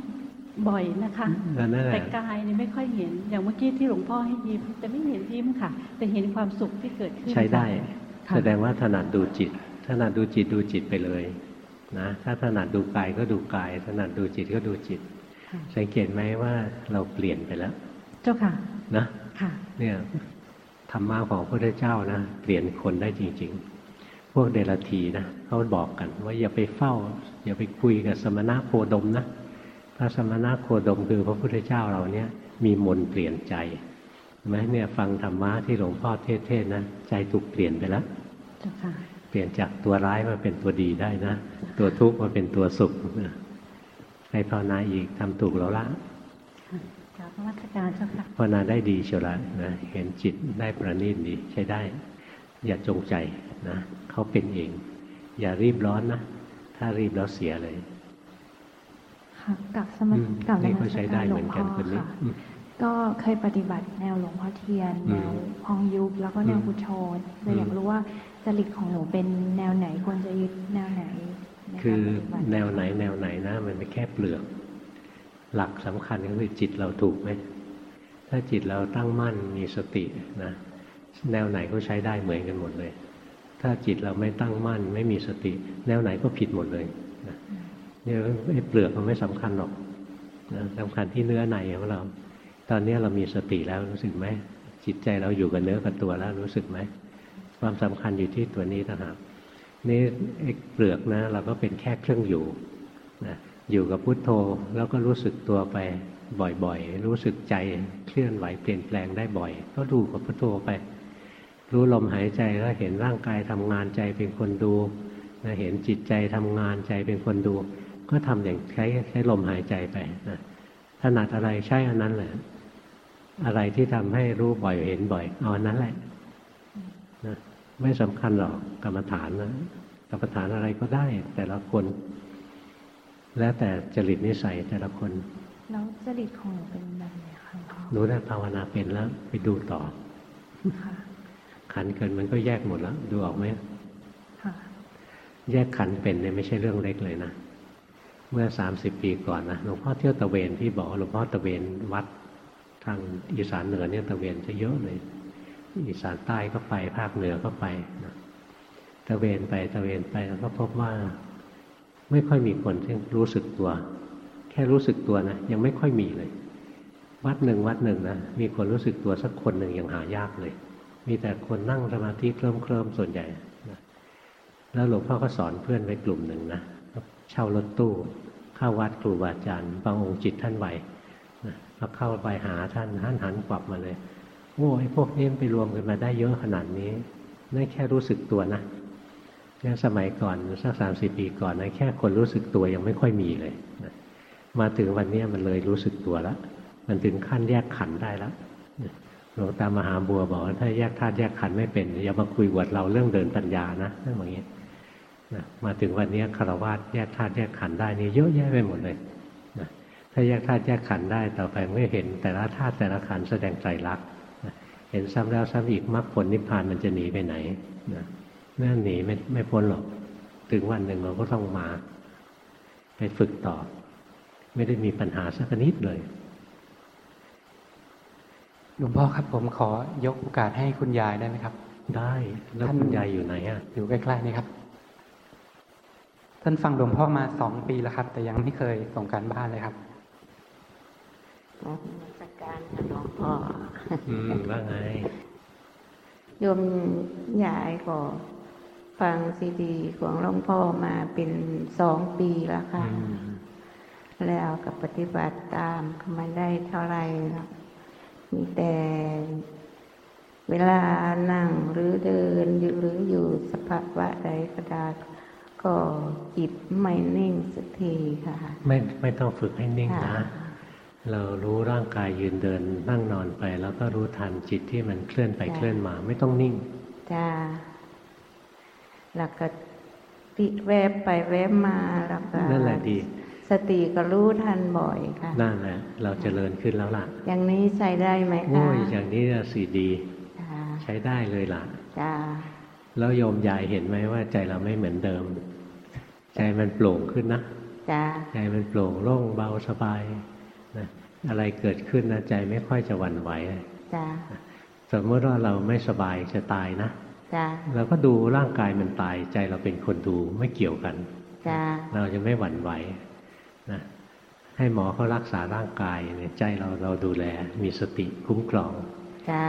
บ่อยนะคะนั่นแหละแต่กายนี่ไม่ค่อยเห็น อย่างเมื่อกี้ที่หลวงพ่อให้ยิ้ม แต่ไม่เห็นยิ้มค่ะ แต่เห็นความสุขที่เกิดขึ้น ใช้ได้ค่ะแสดงว่าถนัดดูจิต ถนัดดูจิตดูจิตไปเลยนะถ้าถนัดดูกายก็ดูกาย ถนัดดูจิตก็ดูจิตค่ะสังเกตไหมว่าเราเปลี่ยนไปแล้ว เจ้าค่ะ นะค่ะ เนี่ยธรรมะของพระพุทธเจ้านะเปลี่ยนคนได้จริง ๆ พวกเดรัจฉีนะเขาบอกกันว่าอย่าไปเฝ้า อย่าไปคุยกับสมณะโคดมนะพระสมณะโคดมคือพระพุทธเจ้าเราเนี่ยมีมนต์เปลี่ยนใจเห็นไหมเนี่ยฟังธรรมะที่หลวงพ่อเทศน์ๆนะใจถูกเปลี่ยนไปแล้วเจ้าค่ะเปลี่ยนจากตัวร้ายมาเป็นตัวดีได้นะ ตัวทุกข์มาเป็นตัวสุขนะไปภาวนาอีกทำถูกแล้วละค่ะ กราบนมัสการเจ้าค่ะภาวนาได้ดีเชียวละนะเห็นจิตได้ประณีตดีใช้ได้ อย่าจงใจนะเขาเป็นเอง อย่ารีบร้อนนะ ถ้ารีบแล้วเสียเลยค่ะกับสมัอืคมกับนี่นก็มัสใช้กาได้รหเหลวมืงอนพ่กันอคนนี้ค่ะอืมก็เคยปฏิบัติแนวหลวงพ่อเทียนอืมแนวพองยุบแล้วก็แนวอืมพุทโธเลยอยากรู้ว่าจริตของหนูเป็นแนวไหนควรจะยึดแนวไหนในการคือปฏิบัติแนวไหนแนวไหนนะ มันไม่แค่เปลือก หลักสำคัญก็คือจิตเราถูกไหมถ้าจิตเราตั้งมั่นมีสตินะแนวไหนก็ใช้ได้เหมือนกันหมดเลย ถ้าจิตเราไม่ตั้งมั่น ไม่มีสติ แนวไหนก็ผิดหมดเลยนะเนี่ยเปลือกมันไม่สำคัญหรอกนะสำคัญที่เนื้อในของเรา ตอนนี้เรามีสติแล้วรู้สึกไหมจิตใจเราอยู่กับเนื้อกับตัวแล้วรู้สึกไหมความสำคัญอยู่ที่ตัวนี้นะครับนี่ไอ้เปลือกนะ เราก็เป็นแค่เครื่องอยู่นะ อยู่กับพุทโธแล้วก็รู้สึกตัวไปบ่อยๆ รู้สึกใจเคลื่อนไหวเปลี่ยนแปลงได้บ่อย ก็ดูกับพุทโธไป รู้ลมหายใจแล้วเห็นร่างกายทำงานใจเป็นคนดูนะเห็นจิตใจทำงานใจเป็นคนดู ก็ทำอย่างใช้ใช้ลมหายใจไปนะถนัดอะไรใช่อันนั้นแหละ อะไรที่ทำให้รู้บ่อยเห็นบ่อยเอาอันนั้นแหละนะไม่สำคัญหรอกกรรมฐานนะกรรมฐานอะไรก็ได้ แต่ละคน แล้วแต่จริตนิสัยแต่ละคน แล้วจริตของหนูเป็นแบบไหนคะหลวงพ่อหนูได้ภาวนาเป็นแล้วไปดูต่อค่ะขันเกินมันก็แยกหมดแล้ว ดูออกไหมค่ะแยกขันเป็นเนี่ยไม่ใช่เรื่องเล็กเลยนะเมื่อสามสิบปีก่อนนะหลวงพ่อเที่ยวตะเวนที่บอกว่าหลวงพ่อตะเวนวัดทางอีสานเหนือเนี่ยตะเวนจะเยอะเลย อีสานใต้ก็ไปภาคเหนือก็ไปนะตะเวนไปตะเวนไปแล้วก็พบว่า ไม่ค่อยมีคนที่รู้สึกตัว แค่รู้สึกตัวนะยังไม่ค่อยมีเลย วัดหนึ่งวัดหนึ่งนะมีคนรู้สึกตัวสักคนหนึ่งยังหายากเลย มีแต่คนนั่งสมาธิเคลิ้มเคลิมส่วนใหญ่นะแล้วหลวงพ่อก็สอนเพื่อนไว้กลุ่มหนึ่งนะเช่ารถตู้เข้าวัดครูบาอาจารย์บางองค์จิตท่านไหวนะพอเข้าไปหาท่านท่านหันกลับมาเลยโอ้ไอ้พวกนี้ไปรวมกันมาได้เยอะขนาดนี้นั่นแค่รู้สึกตัวนะ งั้นสมัยก่อนสักสามสิบปีก่อนนะแค่คนรู้สึกตัวยังไม่ค่อยมีเลยนะมาถึงวันนี้มันเลยรู้สึกตัวแล้วมันถึงขั้นแยกขันได้แล้วหลวงตามหาบัวบอกว่าถ้าแยกธาตุแยกขันไม่เป็นอย่ามาคุยบวดเราเรื่องเดินปัญญานะนั่นอย่างนี้นะมาถึงวันนี้คารวะแยกธาตุแยกขันได้นี่เยอะแยะไปหมดเลยนะถ้าแยกธาตุแยกขันได้ต่อไปไม่เห็นแต่ละธาตุแต่ละขันแสดงใจรักนะเห็นซ้ำแล้วซ้ำอีกมรรคผลนิพพานมันจะหนีไปไหนนะ นั่นหนีไม่ไม่พ้นหรอก ถึงวันหนึ่งเราก็ต้องมา ไปฝึกต่อ ไม่ได้มีปัญหาสักนิดเลยหลวงพ่อครับผมขอยกโอกาสให้คุณยายได้ไหมครับ ได้แล้วท่านคุณยายอยู่ไหนอะอยู่ใกล้ๆนี่ครับ ท่านฟังหลวงพ่อมาสองปีแล้วครับ แต่ยังไม่เคยส่งการบ้านเลยครับนมัสการค่ะหลวงพ่อ อืมว่าไงโยมยายก็ ฟังซีดีของหลวงพ่อมาเป็นสองปีแล้วค่ะ แล้วกับปฏิบัติตามก็ไมาได้เท่าไหร่แล้วมีแต่เวลานั่งหรือเดินอยู่หรืออยู่สภาวะใดก็ได้ก็จิตไม่นิ่งสักทีค่ะ ไม่ไม่ต้องฝึกให้นิ่งค่ะนะเรารู้ร่างกายยืนเดินนั่งนอนไป แล้วก็รู้ทันจิตที่มันเคลื่อนไปเคลื่อนมา ไม่ต้องนิ่งจ้า แล้วก็ติแวบไปแวบมาแล้วก็นั่นแหละดี สติก็รู้ทันบ่อยค่ะนั่นแหละเราเจริญขึ้นแล้วล่ะ อย่างนี้ใช้ได้ไหมโอ้คะยอย่างนี้น่ะสีดีจ้าใช้ได้เลยล่ะจ้าแล้วโยมยายเห็นไหมว่าใจเราไม่เหมือนเดิม ใจมันโปร่งขึ้นนะจ้าใจมันโปร่งโล่งเบาสบายนะอะไรเกิดขึ้นนะใจไม่ค่อยจะหวั่นไหวจ้าสมมติว่าเราไม่สบายจะตายนะ จ้าเราก็ดูร่างกายมันตาย ใจเราเป็นคนดูไม่เกี่ยวกันจ้าเราจะไม่หวั่นไหวนะให้หมอเขารักษาร่างกายเนี่ยใจเราเราดูแล มีสติคุ้มครองจ้า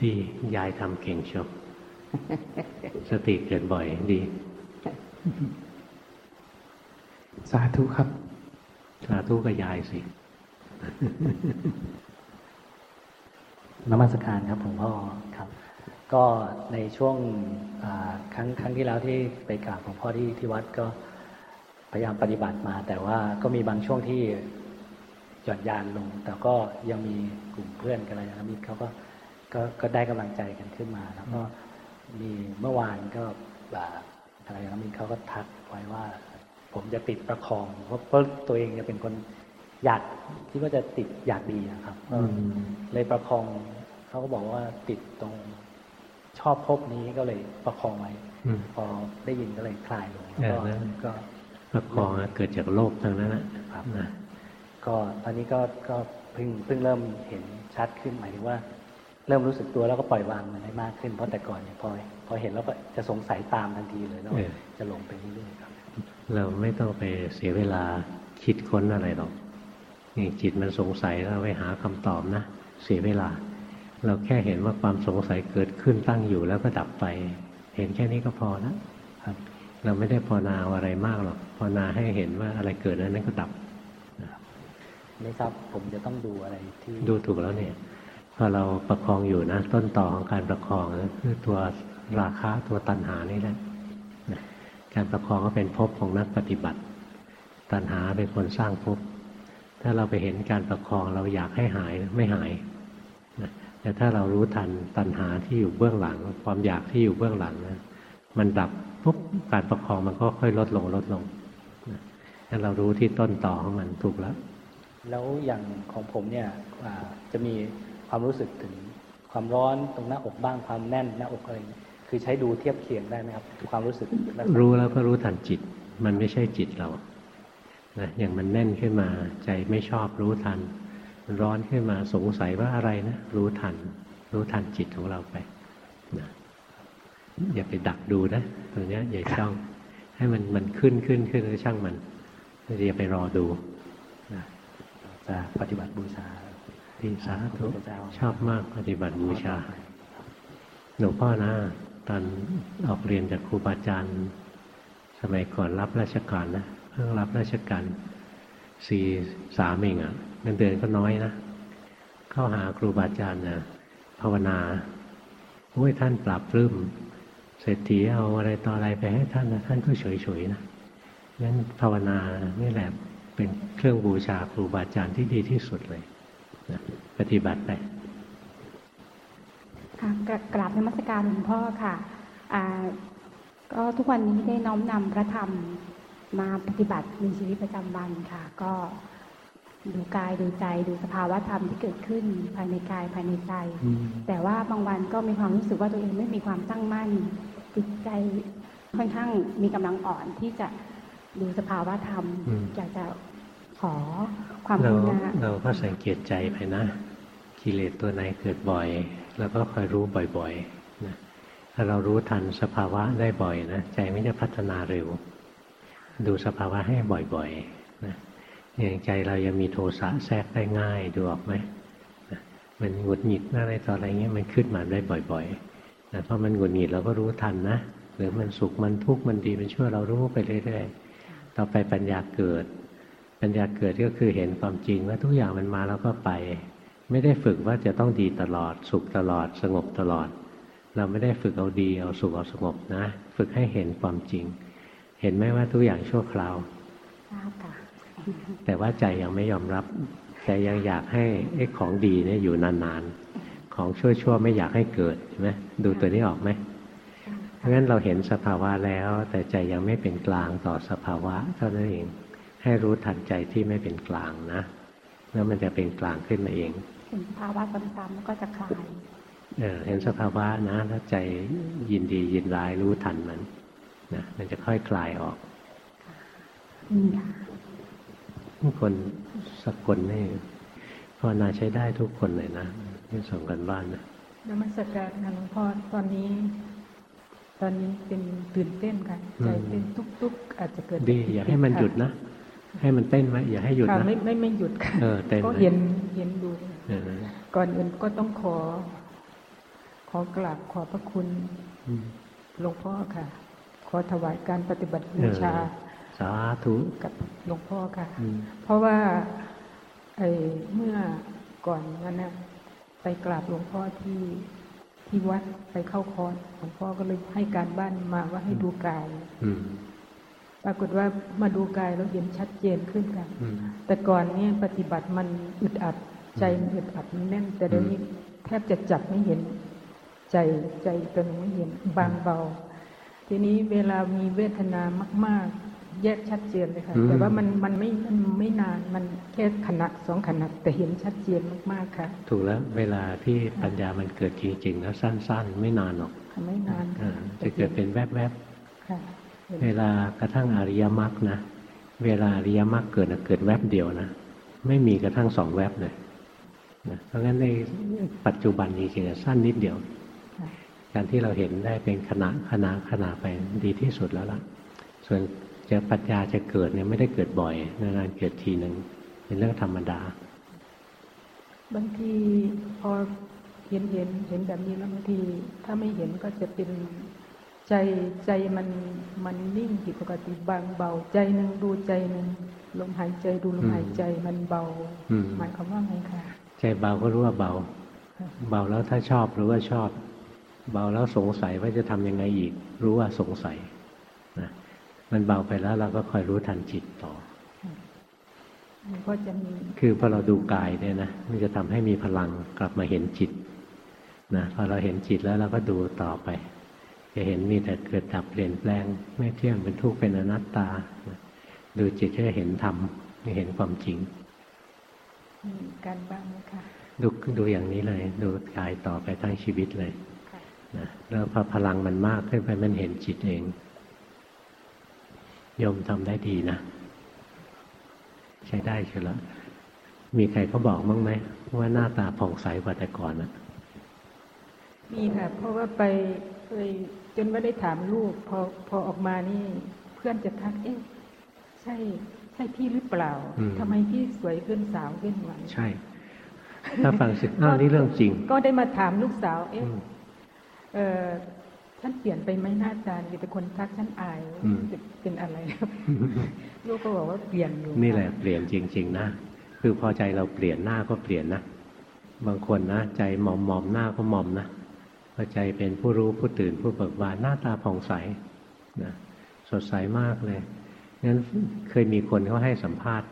ดียายทำเก่งเชยวสติเกิดบ่อยดี สาธุครับ สาธุกับยายสินมัสการครับหลวงพ่อครับ ก็ในช่วงอ่าครั้งครั้งที่แล้วที่ไปกราบหลวงพ่อที่ที่วัดก็พยายามปฏิบัติมา แต่ว่าก็มีบางช่วงที่หย่อนยานลง แต่ก็ยังมีกลุ่มเพื่อนกันอะไรนะมิตรเขาก็ก็ก็ได้กำลังใจกันขึ้นมา แล้วก็มีเมื่อวานก็อ่าอะไรนะมิตรเขาก็ทักไว้ว่า ผมจะติดประคอง เพราะเพราะตัวเองจะเป็นคนอยากที่ว่าจะติดอยากดีนะครับก็เลยประคองเขาก็บอกว่าติดตรง ชอบภพนี้ก็เลยประคองไว้อืมพอได้ยินก็เลยคลายลงเอแล้วอก็นั่นก็ประคองอะเกิดจากโลภทั้งนั้นนะนะก็ตอนนี้ก็ก็เพิ่งเพิ่งเริ่มเห็นชัดขึ้นหมายถึงว่า เริ่มรู้สึกตัวแล้วก็ปล่อยวางมันได้มากขึ้นเพราะแต่ก่อนเนี่ยพอพอเห็นแล้วก็จะสงสัยตามทันทีเลยแล้วเออจะหลงไปเรื่อยๆครับ เราไม่ต้องไปเสียเวลาคิดค้นอะไรหรอกนี่จิตมันสงสัยเราไปหาคำตอบนะ เสียเวลา เราแค่เห็นว่าความสงสัยเกิดขึ้นตั้งอยู่แล้วก็ดับไป เห็นแค่นี้ก็พอแล้วครับ เราไม่ได้ภาวนาอะไรมากหรอกภาวนาให้เห็นว่าอะไรเกิดแล้วนั้นก็ดับไม่ทราบผมจะต้องดูอะไรที่ดูถูกแล้วเนี่ยพอเราประคองอยู่นะ ต้นต่อของการประคองนะคือตัวราคะตัวตัณหานี่แหละนะการประคองก็เป็นภพของนักปฏิบัติ ตัณหาเป็นคนสร้างภพถ้าเราไปเห็นการประคองเราอยากให้หายไม่หายนะ แต่ถ้าเรารู้ทันตัณหาที่อยู่เบื้องหลัง ความอยากที่อยู่เบื้องหลังนะมันดับปุ๊บการประคองมันก็ค่อยลดลงลดลงนะถ้าเรารู้ที่ต้นต่อของมันถูกแล้ว แล้วอย่างของผมเนี่ยอ่าจะมีความรู้สึกถึงความร้อนตรงหน้าอกบ้างความแน่นหน้าอกอะไรอย่างเงี้ยคือใช้ดูเทียบเคียงได้ไหมครับความรู้สึกลักษณะรู้แล้วก็รู้ทันจิต มันไม่ใช่จิตเรานะอย่างมันแน่นขึ้นมาใจไม่ชอบรู้ทันมัน ร้อนขึ้นมาสงสัยว่าอะไรนะรู้ทัน รู้ทันจิตของเราไปนะอย่าไปดักดูนะตรงเนี้ยอย่าช่องให้มันมันขึ้นขึ้นขึ้นแล้วช่างมันอย่าไปรอดูนะจะปฏิบัติบูชาดีสาธุพระพุทธเจ้าชอบมากปฏิบัติบูชาหลวงพ่อนะตอนออกเรียนจากครูบาอาจารย์สมัยก่อนรับราชการนะเพิ่งรับราชการสี่สามเองอะ่ะ เงินเดือนก็น้อยนะเข้าหาครูบาอาจารย์นะภาวนาโอ้ยท่านปรับปลื้มเศรษฐีเอาอะไรต่ออะไรไปให้ท่านนะท่านก็เฉยๆนะงั้นภาวนานี่แหละเป็นเครื่องบูชาครูบาอาจารย์ที่ดีที่สุดเลยนะปฏิบัติไปค่ะกรากราบนมัสการหลวงพ่อค่ะอ่าก็ทุกวันนี้ได้น้อมนำพระธรรมมาปฏิบัติในชีวิตประจำวันค่ะ ก็ ดูกายดูใจดูสภาวะธรรมที่เกิดขึ้นภายในกายภายในใจ แต่ว่าบางวันก็มีความรู้สึกว่าตัวเองไม่มีความตั้งมั่นจิตใจค่อนข้างมีกำลังอ่อนที่จะดูสภาวะธรรมอืมอยากจะขอความกเรารุณาเราก็สังเกตใจไปนะ กิเลสตัวไหนเกิดบ่อย แล้วก็คอยรู้บ่อยๆนะถ้าเรารู้ทันสภาวะได้บ่อยนะใจไม่จะพัฒนาเร็ว ดูสภาวะให้บ่อยๆนะ อย่างใจเรายังมีโทสะแทรกได้ง่ายดูออกไหมมันหงุดหงิดอะไรต่ออะไรเงี้ยมันขึ้นมาได้บ่อยๆนะเพราะมันหงุดหงิดเราก็รู้ทันนะหรือมันสุขมันทุกข์มันดีมันชั่วเรารู้ไปเรื่อยๆต่อไปปัญญาเกิด ปัญญาเกิดก็คือเห็นความจริงว่าทุกอย่างมันมาแล้วก็ไป ไม่ได้ฝึกว่าจะต้องดีตลอด สุขตลอดสงบตลอด เราไม่ได้ฝึกเอาดีเอาสุขเอาสงบนะ ฝึกให้เห็นความจริง เห็นไหมว่าทุกอย่างชั่วคราวทราบค่ะ แต่ว่าใจยังไม่ยอมรับ ใจยังอยากให้ไอ้ของดีเนี่ยอยู่นานๆ ของชั่วๆไม่อยากให้เกิดใช่ไหมดูตัวนี้ออกไหมเพราะฉะนั้นเราเห็นสภาวะแล้ว แต่ใจยังไม่เป็นกลางต่อสภาวะเท่านั้นเอง ให้รู้ทันใจที่ไม่เป็นกลางนะ แล้วมันจะเป็นกลางขึ้นมาเอง เห็นภาวะซ้ำๆแล้วก็จะคลายเออเห็นสภาวะนะแล้วใจยินดียินร้ายรู้ทันมันนะมันจะค่อยคลายออกอืม ค่ะคนสักคนนี่ภาวนาใช้ได้ทุกคนเลยนะที่ส่งกันบ้านนะนมัสการค่ะหลวงพ่อตอนนี้ ตอนนี้เป็นตื่นเต้นค่ะใจเต้นตุกๆอาจจะเกิดดีอย่าให้มันหยุดนะให้มันเต้นไว้อย่าให้หยุดค่ะนะไม่ไม่ไม่หยุดค่ะเออเต้นก็ไว้เห็นเห็นดูเออก่อนอื่นก็ต้องขอ ขอกราบขอบพระคุณอืมหลวงพ่อค่ะ ขอถวายการปฏิบัติบูชาเออสาธุกับหลวงพ่อค่ะอืมเพราะว่าไอ้เมื่อก่อนนั้นนะไปกราบหลวงพ่อที่ที่วัดไปเข้าคอร์สหลวงพ่อก็เลยให้การบ้านมาว่าให้ดูกายอืมปรากฏว่ามาดูกายแล้วเห็นชัดเจนขึ้นค่ะอืมแต่ก่อนเนี่ยปฏิบัติมันอึดอัดใจมันอึดอัดมันแน่น แต่เดี๋ยวนี้แทบจะจับไม่เห็น ใจใจตัวหนูไม่เห็นบางเบา ทีนี้เวลามีเวทนามาก ๆ แยกชัดเจนเลยค่ะอืมแต่ว่ามันมันไม่มันไม่นานมันแค่ขณะสองขณะแต่เห็นชัดเจนมากๆค่ะ ถูกแล้วเวลาที่ปัญญามันเกิดจริงๆแล้วสั้น ๆ ไม่นานหรอกค่ะไม่นานอ่าค่ะจะเกิดเป็นแวบค่ะเห็นๆเวลากระทั่งอริยมรรคนะเวลาอริยมรรคเกิดน่ะเกิดแวบเดียวนะไม่มีกระทั่งสองแวบเลยนะเพราะงั้นในปัจจุบันจริงๆอะสั้นนิดเดียวค่ะการที่เราเห็นได้เป็นขณะขณะขณะไปดีที่สุดแล้วล่ะ ส่วน จะปัญญาจะเกิดเนี่ยไม่ได้เกิดบ่อยนานๆเกิดทีหนึ่งเป็นเรื่องธรรมดา บางทีพอเห็นเห็นเห็นแบบนี้แล้วบางที ถ้าไม่เห็นก็จะเป็นใจใจมันมันนิ่งผิดปกติบางเบา ใจหนึ่งดูใจหนึ่งลมหายใจดูลมหายใจมันเบาอืมหมายความว่าไงคะใจเบาก็รู้ว่าเบา เบาแล้วถ้าชอบรู้ว่าชอบ เบาแล้วสงสัยว่าจะทำยังไงอีก รู้ว่าสงสัยนะ มันเบาไปแล้วเราก็คอยรู้ทันจิตต่อมันก็จะมีคือพอเราดูกายเนี่ยนะมันจะทำให้มีพลังกลับมาเห็นจิตนะพอเราเห็นจิตแล้วเราก็ดูต่อไป จะเห็นมีแต่เกิดดับเปลี่ยนแปลง ไม่เที่ยงเป็นทุกข์เป็นอนัตตานะดูจิตก็จะเห็นธรรมเห็นความจริงมีการบ้างไหมคะดูดูอย่างนี้เลย ดูกายต่อไปทั้งชีวิตเลยนะแล้วพอพลังมันมากขึ้นไปมันเห็นจิตเองโยมทำได้ดีนะ ใช้ได้เชียวละมีใครเขาบอกมั้งไหมว่าหน้าตาผ่องใสกว่าแต่ก่อนนะมีค่ะ เพราะว่าไปไปจนว่าได้ถามลูกพอพอออกมานี่ เพื่อนจะทักเอ๊ะใช่ ใช่ช่พี่หรือเปล่าอืมทำไมพี่สวยขึ้นสาวขึ้นวันใช่ ถ้าฟังสึกอ้าวนี่เรื่องจริง ก็ได้มาถามลูกสาว เอ๊ะอืมเออ ฉันเปลี่ยนไปไหมหน้าตามีแต่คนทักฉันอายอืมเป็นอะไรลูกก็บอกว่าเปลี่ยนอยู่นี่แหละเปลี่ยนจริง ๆ นะคือพอใจเราเปลี่ยนหน้าก็เปลี่ยนนะบางคนนะใจหมอมมอมๆหน้าก็หมอมนะพอใจเป็นผู้รู้ผู้ตื่นผู้เบิกบานหน้าตาผ่องใสนะสดใสมากเลยงั้นเคยมีคนเขาให้สัมภาษณ์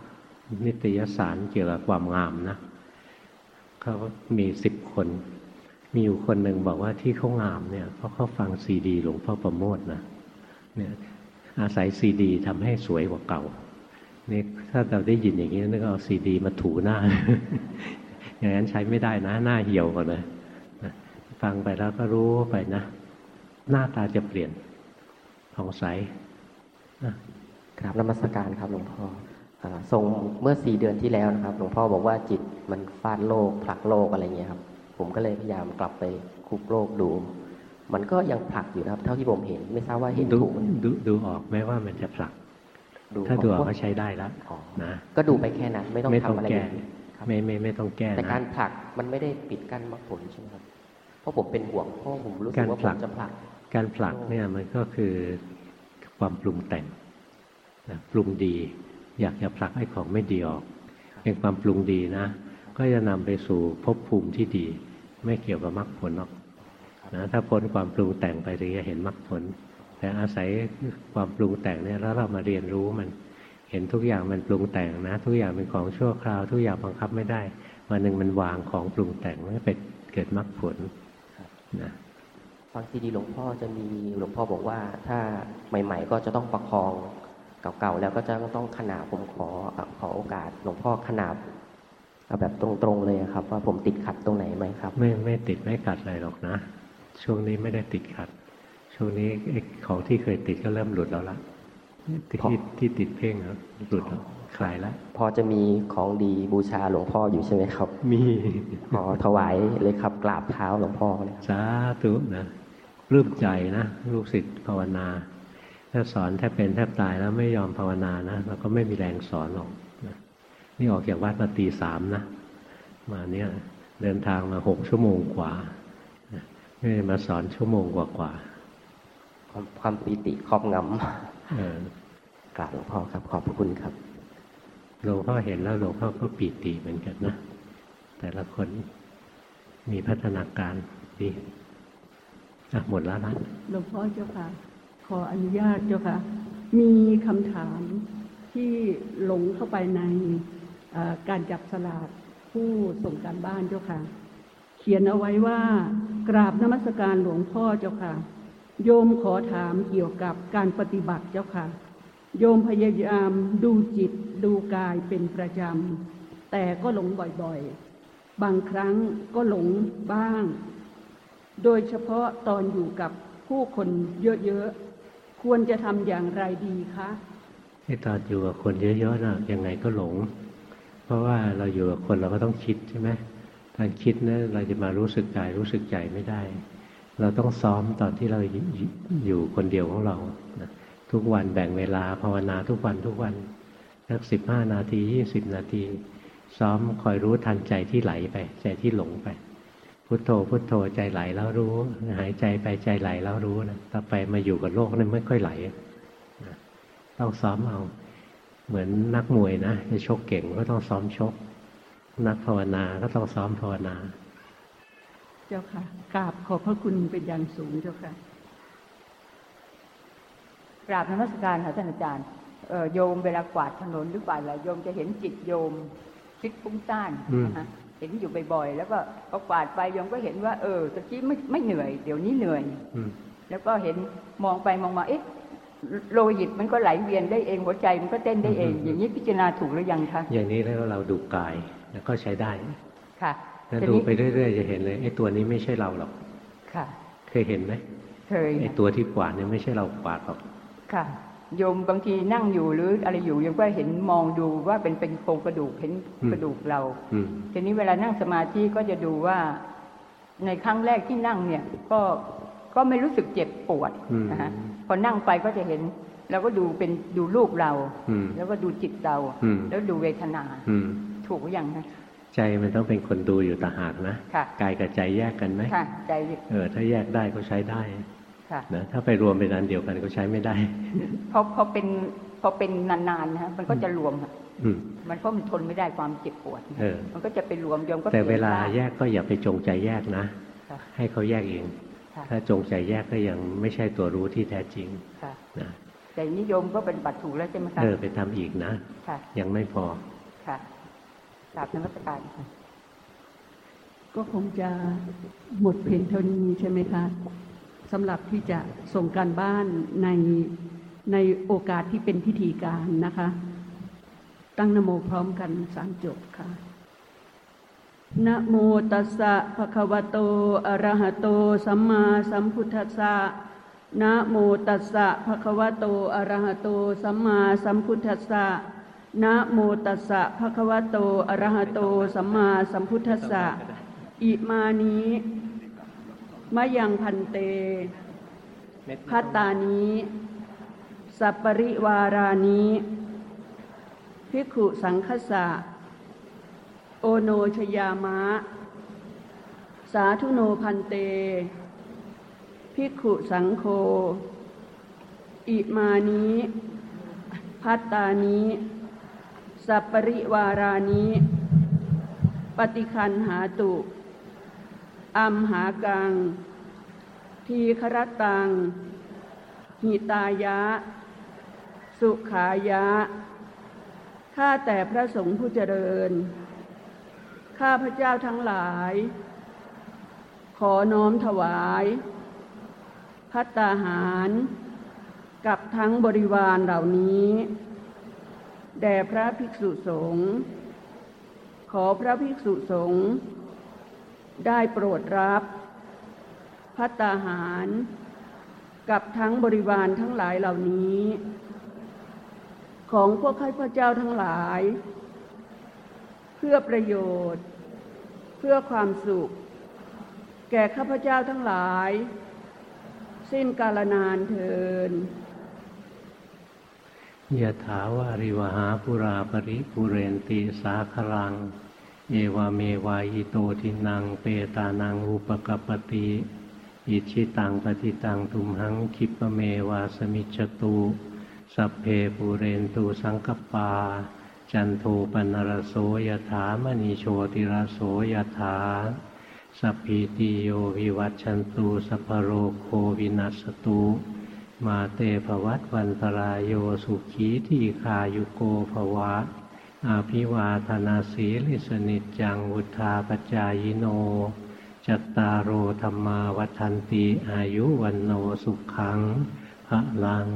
นิตยสารเกี่ยวกับความงามนะเขามีสิบคน มีอยู่คนหนึ่งบอกว่าที่เขางามเนี่ยเพราะเขาฟังซีดีหลวงพ่อประโมทนะเนี่ยอาศัยซีดีทำให้สวยกว่าเก่านี่ถ้าเราได้ยินอย่างนี้นึกเอาซีดีมาถูหน้า อย่างนั้นใช้ไม่ได้นะ หน้าเหี่ยวก่อนเลยนะฟังไปแล้วก็รู้ไปนะ หน้าตาจะเปลี่ยนผ่องใสนะครับนมัสการครับหลวงพ่ออ่าทรงเมื่อสี่เดือนที่แล้วนะครับ หลวงพ่อบอกว่าจิตมันฟาดโลกผลักโลกอะไรเงี้ยครับ ผมก็เลยพยายามกลับไปคุกโลกดู มันก็ยังผลักอยู่นะครับ เท่าที่ผมเห็นไม่ทราบว่าเห็นดูถูกไหมดูดูออกไหมว่ามันจะผลักดูถ้าดูออกว่าก็ใช้ได้แล้วนะก็ดูไปแค่นั้นไม่ต้องไม่ทำต้องอะไรแก้อื่นครับไม่ไม่ไม่ต้องแก้แต่นะการผลักมันไม่ได้ปิดกั้นมรรคผลใช่ไหมครับเพราะผมเป็นห่วงเพราะผมรู้สึกากรว่าผผลัมกจะผลัก การผลักเนี่ยมันก็คือความปรุงแต่งนะปรุงดี อยากจะผลักให้ของไม่ดีออกเป็นความปรุงดีนะ ก็จะนำไปสู่ภพภูมิที่ดี ไม่เกี่ยวกับมรรคผลหรอกนะถ้าพ้นความปรุงแต่งไปถึงจะเห็นมรรคผล แต่อาศัยความปรุงแต่งเนี่ยแล้วเรามาเรียนรู้มัน เห็นทุกอย่างมันปรุงแต่งนะ ทุกอย่างเป็นของชั่วคราว ทุกอย่างบังคับไม่ได้วันหนึ่งมันวางของปรุงแต่งมันก็เป็นเกิดมรรคผลนะฟังซีดีหลวงพ่อจะมีหลวงพ่อบอกว่า ถ้าใหม่ ๆ ก็จะต้องประคองเก่าๆแล้วก็จะต้องขนาบผมขอขอโอกาส หลวงพ่อขนาบ เอาแบบตรงๆเลยครับ ว่าผมติดขัดตรงไหนไหมครับ ไม่ไม่ติดไม่ขัดอะไรหรอกนะ ช่วงนี้ไม่ได้ติดขัด ช่วงนี้ไอ้ของที่เคยติดก็เริ่มหลุดแล้วละที่ที่ติดเพ่งแล้วหลุดแล้วคลายแล้วพอจะมีของดีบูชาหลวงพ่ออยู่ใช่ไหมครับ มีขอถวายเลยครับกราบเท้าหลวงพ่อเลยครับสาธุนะปลื้มใจนะลูกศิษย์ภาวนา ถ้าสอนแทบเป็นแทบตายแล้วไม่ยอมภาวนานะเราก็ไม่มีแรงสอนหรอก นะนี่ออกจากวัดมาตีสามนะ มาเนี่ยเดินทางมาหกชั่วโมงกว่านะไม่ได้มาสอนชั่วโมงกว่ากว่าความความปีติครอบงเออำกราบหลวงพ่อครับขอบพระคุณครับหลวงพ่อเห็นแล้วหลวงพ่อก็ปีติเหมือนกันนะ แต่ละคนมีพัฒนาการดีอะหมดแล้วนะหลวงพ่อเจ้าค่ะ ขออนุญาตเจ้าค่ะ มีคำถามที่หลงเข้าไปในเอ่อ การจับสลากผู้ส่งการบ้านเจ้าค่ะ เขียนเอาไว้ว่ากราบนมัสการหลวงพ่อเจ้าค่ะ โยมขอถามเกี่ยวกับการปฏิบัติเจ้าค่ะ โยมพยายามดูจิตดูกายเป็นประจำ แต่ก็หลงบ่อยๆ บางครั้งก็หลงบ้าง โดยเฉพาะตอนอยู่กับผู้คนเยอะๆ ควรจะทำอย่างไรดีคะที่ตอนอยู่กับคนเยอะๆนะยังไงก็หลง ราะว่าเราอยู่กับคนเราก็ต้องคิดใช่ไหมตอนคิดนะเราจะมารู้สึกกายรู้สึกใจไม่ได้ เราต้องซ้อมตอนที่เราอยู่คนเดียวของเราทุกวันแบ่งเวลาภาวนาทุกวันทุกวันสักสิบห้านาทียี่สิบนาที ซ้อมคอยรู้ทันใจที่ไหลไป ใจที่หลงไป พุทโธพุทโธใจไหลแล้วรู้ หายใจไปใจไหลแล้วรู้นะต่อไปมาอยู่กับโลกนั้นไม่ค่อยไหลต้องซ้อมเอา เหมือนนักมวยนะจะชกเก่งก็ต้องซ้อมชก นักภาวนาก็ต้องซ้อมภาวนา เจ้าค่ะกราบขอบพระคุณเป็นอย่างสูงเจ้าค่ะกราบนมัสการค่ะท่านอาจารย์เอ่อโยมเวลากวาดถนนหรือกวาดอะไรโยมจะเห็นจิตโยมคิดฟุ้งซ่านอืมนะคะเห็นอยู่บ่อยๆ แล้วก็พอกวาดไปโยมก็เห็นว่า เออตะกี้ไม่ไม่เหนื่อย เดี๋ยวนี้เหนื่อยอืมแล้วก็เห็นมองไปมองมาเอ๊ะ โลหิตมันก็ไหลเวียนได้เองหัวใจมันก็เต้นได้เองอืมอย่างนี้พิจารณาถูกหรือยังคะอย่างนี้แล้วเราดูกายแล้วก็ใช้ได้ค่ะแล้วทีดูนี้ไปเรื่อยๆจะเห็นเลยไอ้ตัวนี้ไม่ใช่เราหรอกค่ะ เคยเห็นไหมเคยไอ้ตัวที่กวาดเนี่ยไม่ใช่เรากวาดหรอกค่ะโยมบางทีนั่งอยู่หรืออะไรอยู่โยมก็เห็นมองดูว่าเป็นเป็นโครงกระดูกเห็นอืมกระดูกเราอืมทีนี้เวลานั่งสมาธิก็จะดูว่า ในครั้งแรกที่นั่งเนี่ย ก็ก็ไม่รู้สึกเจ็บปวดอืมนะฮะพ อนั่งไปก็จะเห็นแล้วก็ดูเป็นดูลูกเราอืมแล้วก็ดูจิตเราอืมแล้วดูเวทนาอืมถูกหรือยังคะใจมันต้องเป็นคนดูอยู่ต่างหากนะค่ะกายกับใจแยกกันไหมค่ะใจเออถ้าแยกได้ก็ใช้ได้ค่ะนะถ้าไปรวมเป็นอันเดียวกันก็ใช้ไม่ได้พอพอเป็นพอเป็นนานๆนะฮะมันก็จะรวมอะอืมมันเพราะมันทนไม่ได้ความเจ็บปวดเออมันก็จะไปรวมโยมก็แต่เวลาปยนแยกก็อย่าไปจงใจแยกนะค่ะให้เขาแยกเองค่ะ ถ้าจงใจแยกก็ยังไม่ใช่ตัวรู้ที่แท้จริงค่ะนะแต่นิยมก็เป็นบัตรถูกแล้วใช่ไหมคะเออไปทำอีกนะค่ะยังไม่พอค่ะกราบนมัสการค่ะก็คงจะหมดเพียงเท่านี้ใช่ไหมคะสำหรับที่จะส่งการบ้านในในโอกาสที่เป็นพิธีการนะคะ ตั้งนโมพร้อมกันสามจบค่ะ นะโมตัสสะภะคะวะโต อะระหะโต สัมมาสัมพุทธัสสะนะโมตัสสะภะคะวะโต อะระหะโต สัมมาสัมพุทธัสสะนะโมตัสสะภะคะวะโต อะระหะโต สัมมาสัมพุทธัสสะ อิมานิมะยังพันเต พัตตานิสัปปริวารานิภิกขุสังคสะ โอโนชยามะ สาธุโนพันเต ภิกขุสังโฆอิมานิพัตตานิสัปปริวารานิปฏิคันหาตุอัมหากัง ทีครตัง หิตายะ สุขายะ ข้าแต่พระสงฆ์ผู้เจริญ ข้าพระเจ้าทั้งหลาย ขอน้อมถวายพัตตาหาร กับทั้งบริวารเหล่านี้ แด่พระภิกษุสงฆ์ขอพระภิกษุสงฆ์ได้โปรดรับพัตตาหาร กับทั้งบริวารทั้งหลายเหล่านี้ ของพวกข้าพเจ้าทั้งหลาย เพื่อประโยชน์ เพื่อความสุข แก่ข้าพเจ้าทั้งหลาย สิ้นกาลนานเทินยะถาวาริวหาปุราปริปุเรนติสาคลัง เอวาเมวายโตทินังเปตานังอุปกปปติอิชิตังปฏิตังทุมหังคิปเมวาสมิจตุ สัพเพปูเรนตูสังกปา จันโทปนรโสยถามณีโชติรโสยถาสัพพีติโยวิวัตชันตูสัพโรโควินัสตุ มาเตภวัตวันตรายโยสุขีที่คายุโกภวะ อาภิวาธนาสีลิสนิจจังวุธาปจายโน จัตตารโอธรรมาวัฏันติอายุวันโนสุขังพระลัง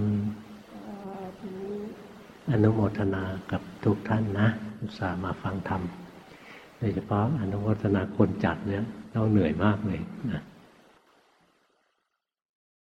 อนุโมทนากับทุกท่านนะอุตส่าห์มาฟังธรรมโดยเฉพาะอนุโมทนาคนจัดเนี่ยต้องเหนื่อยมากเลยนะ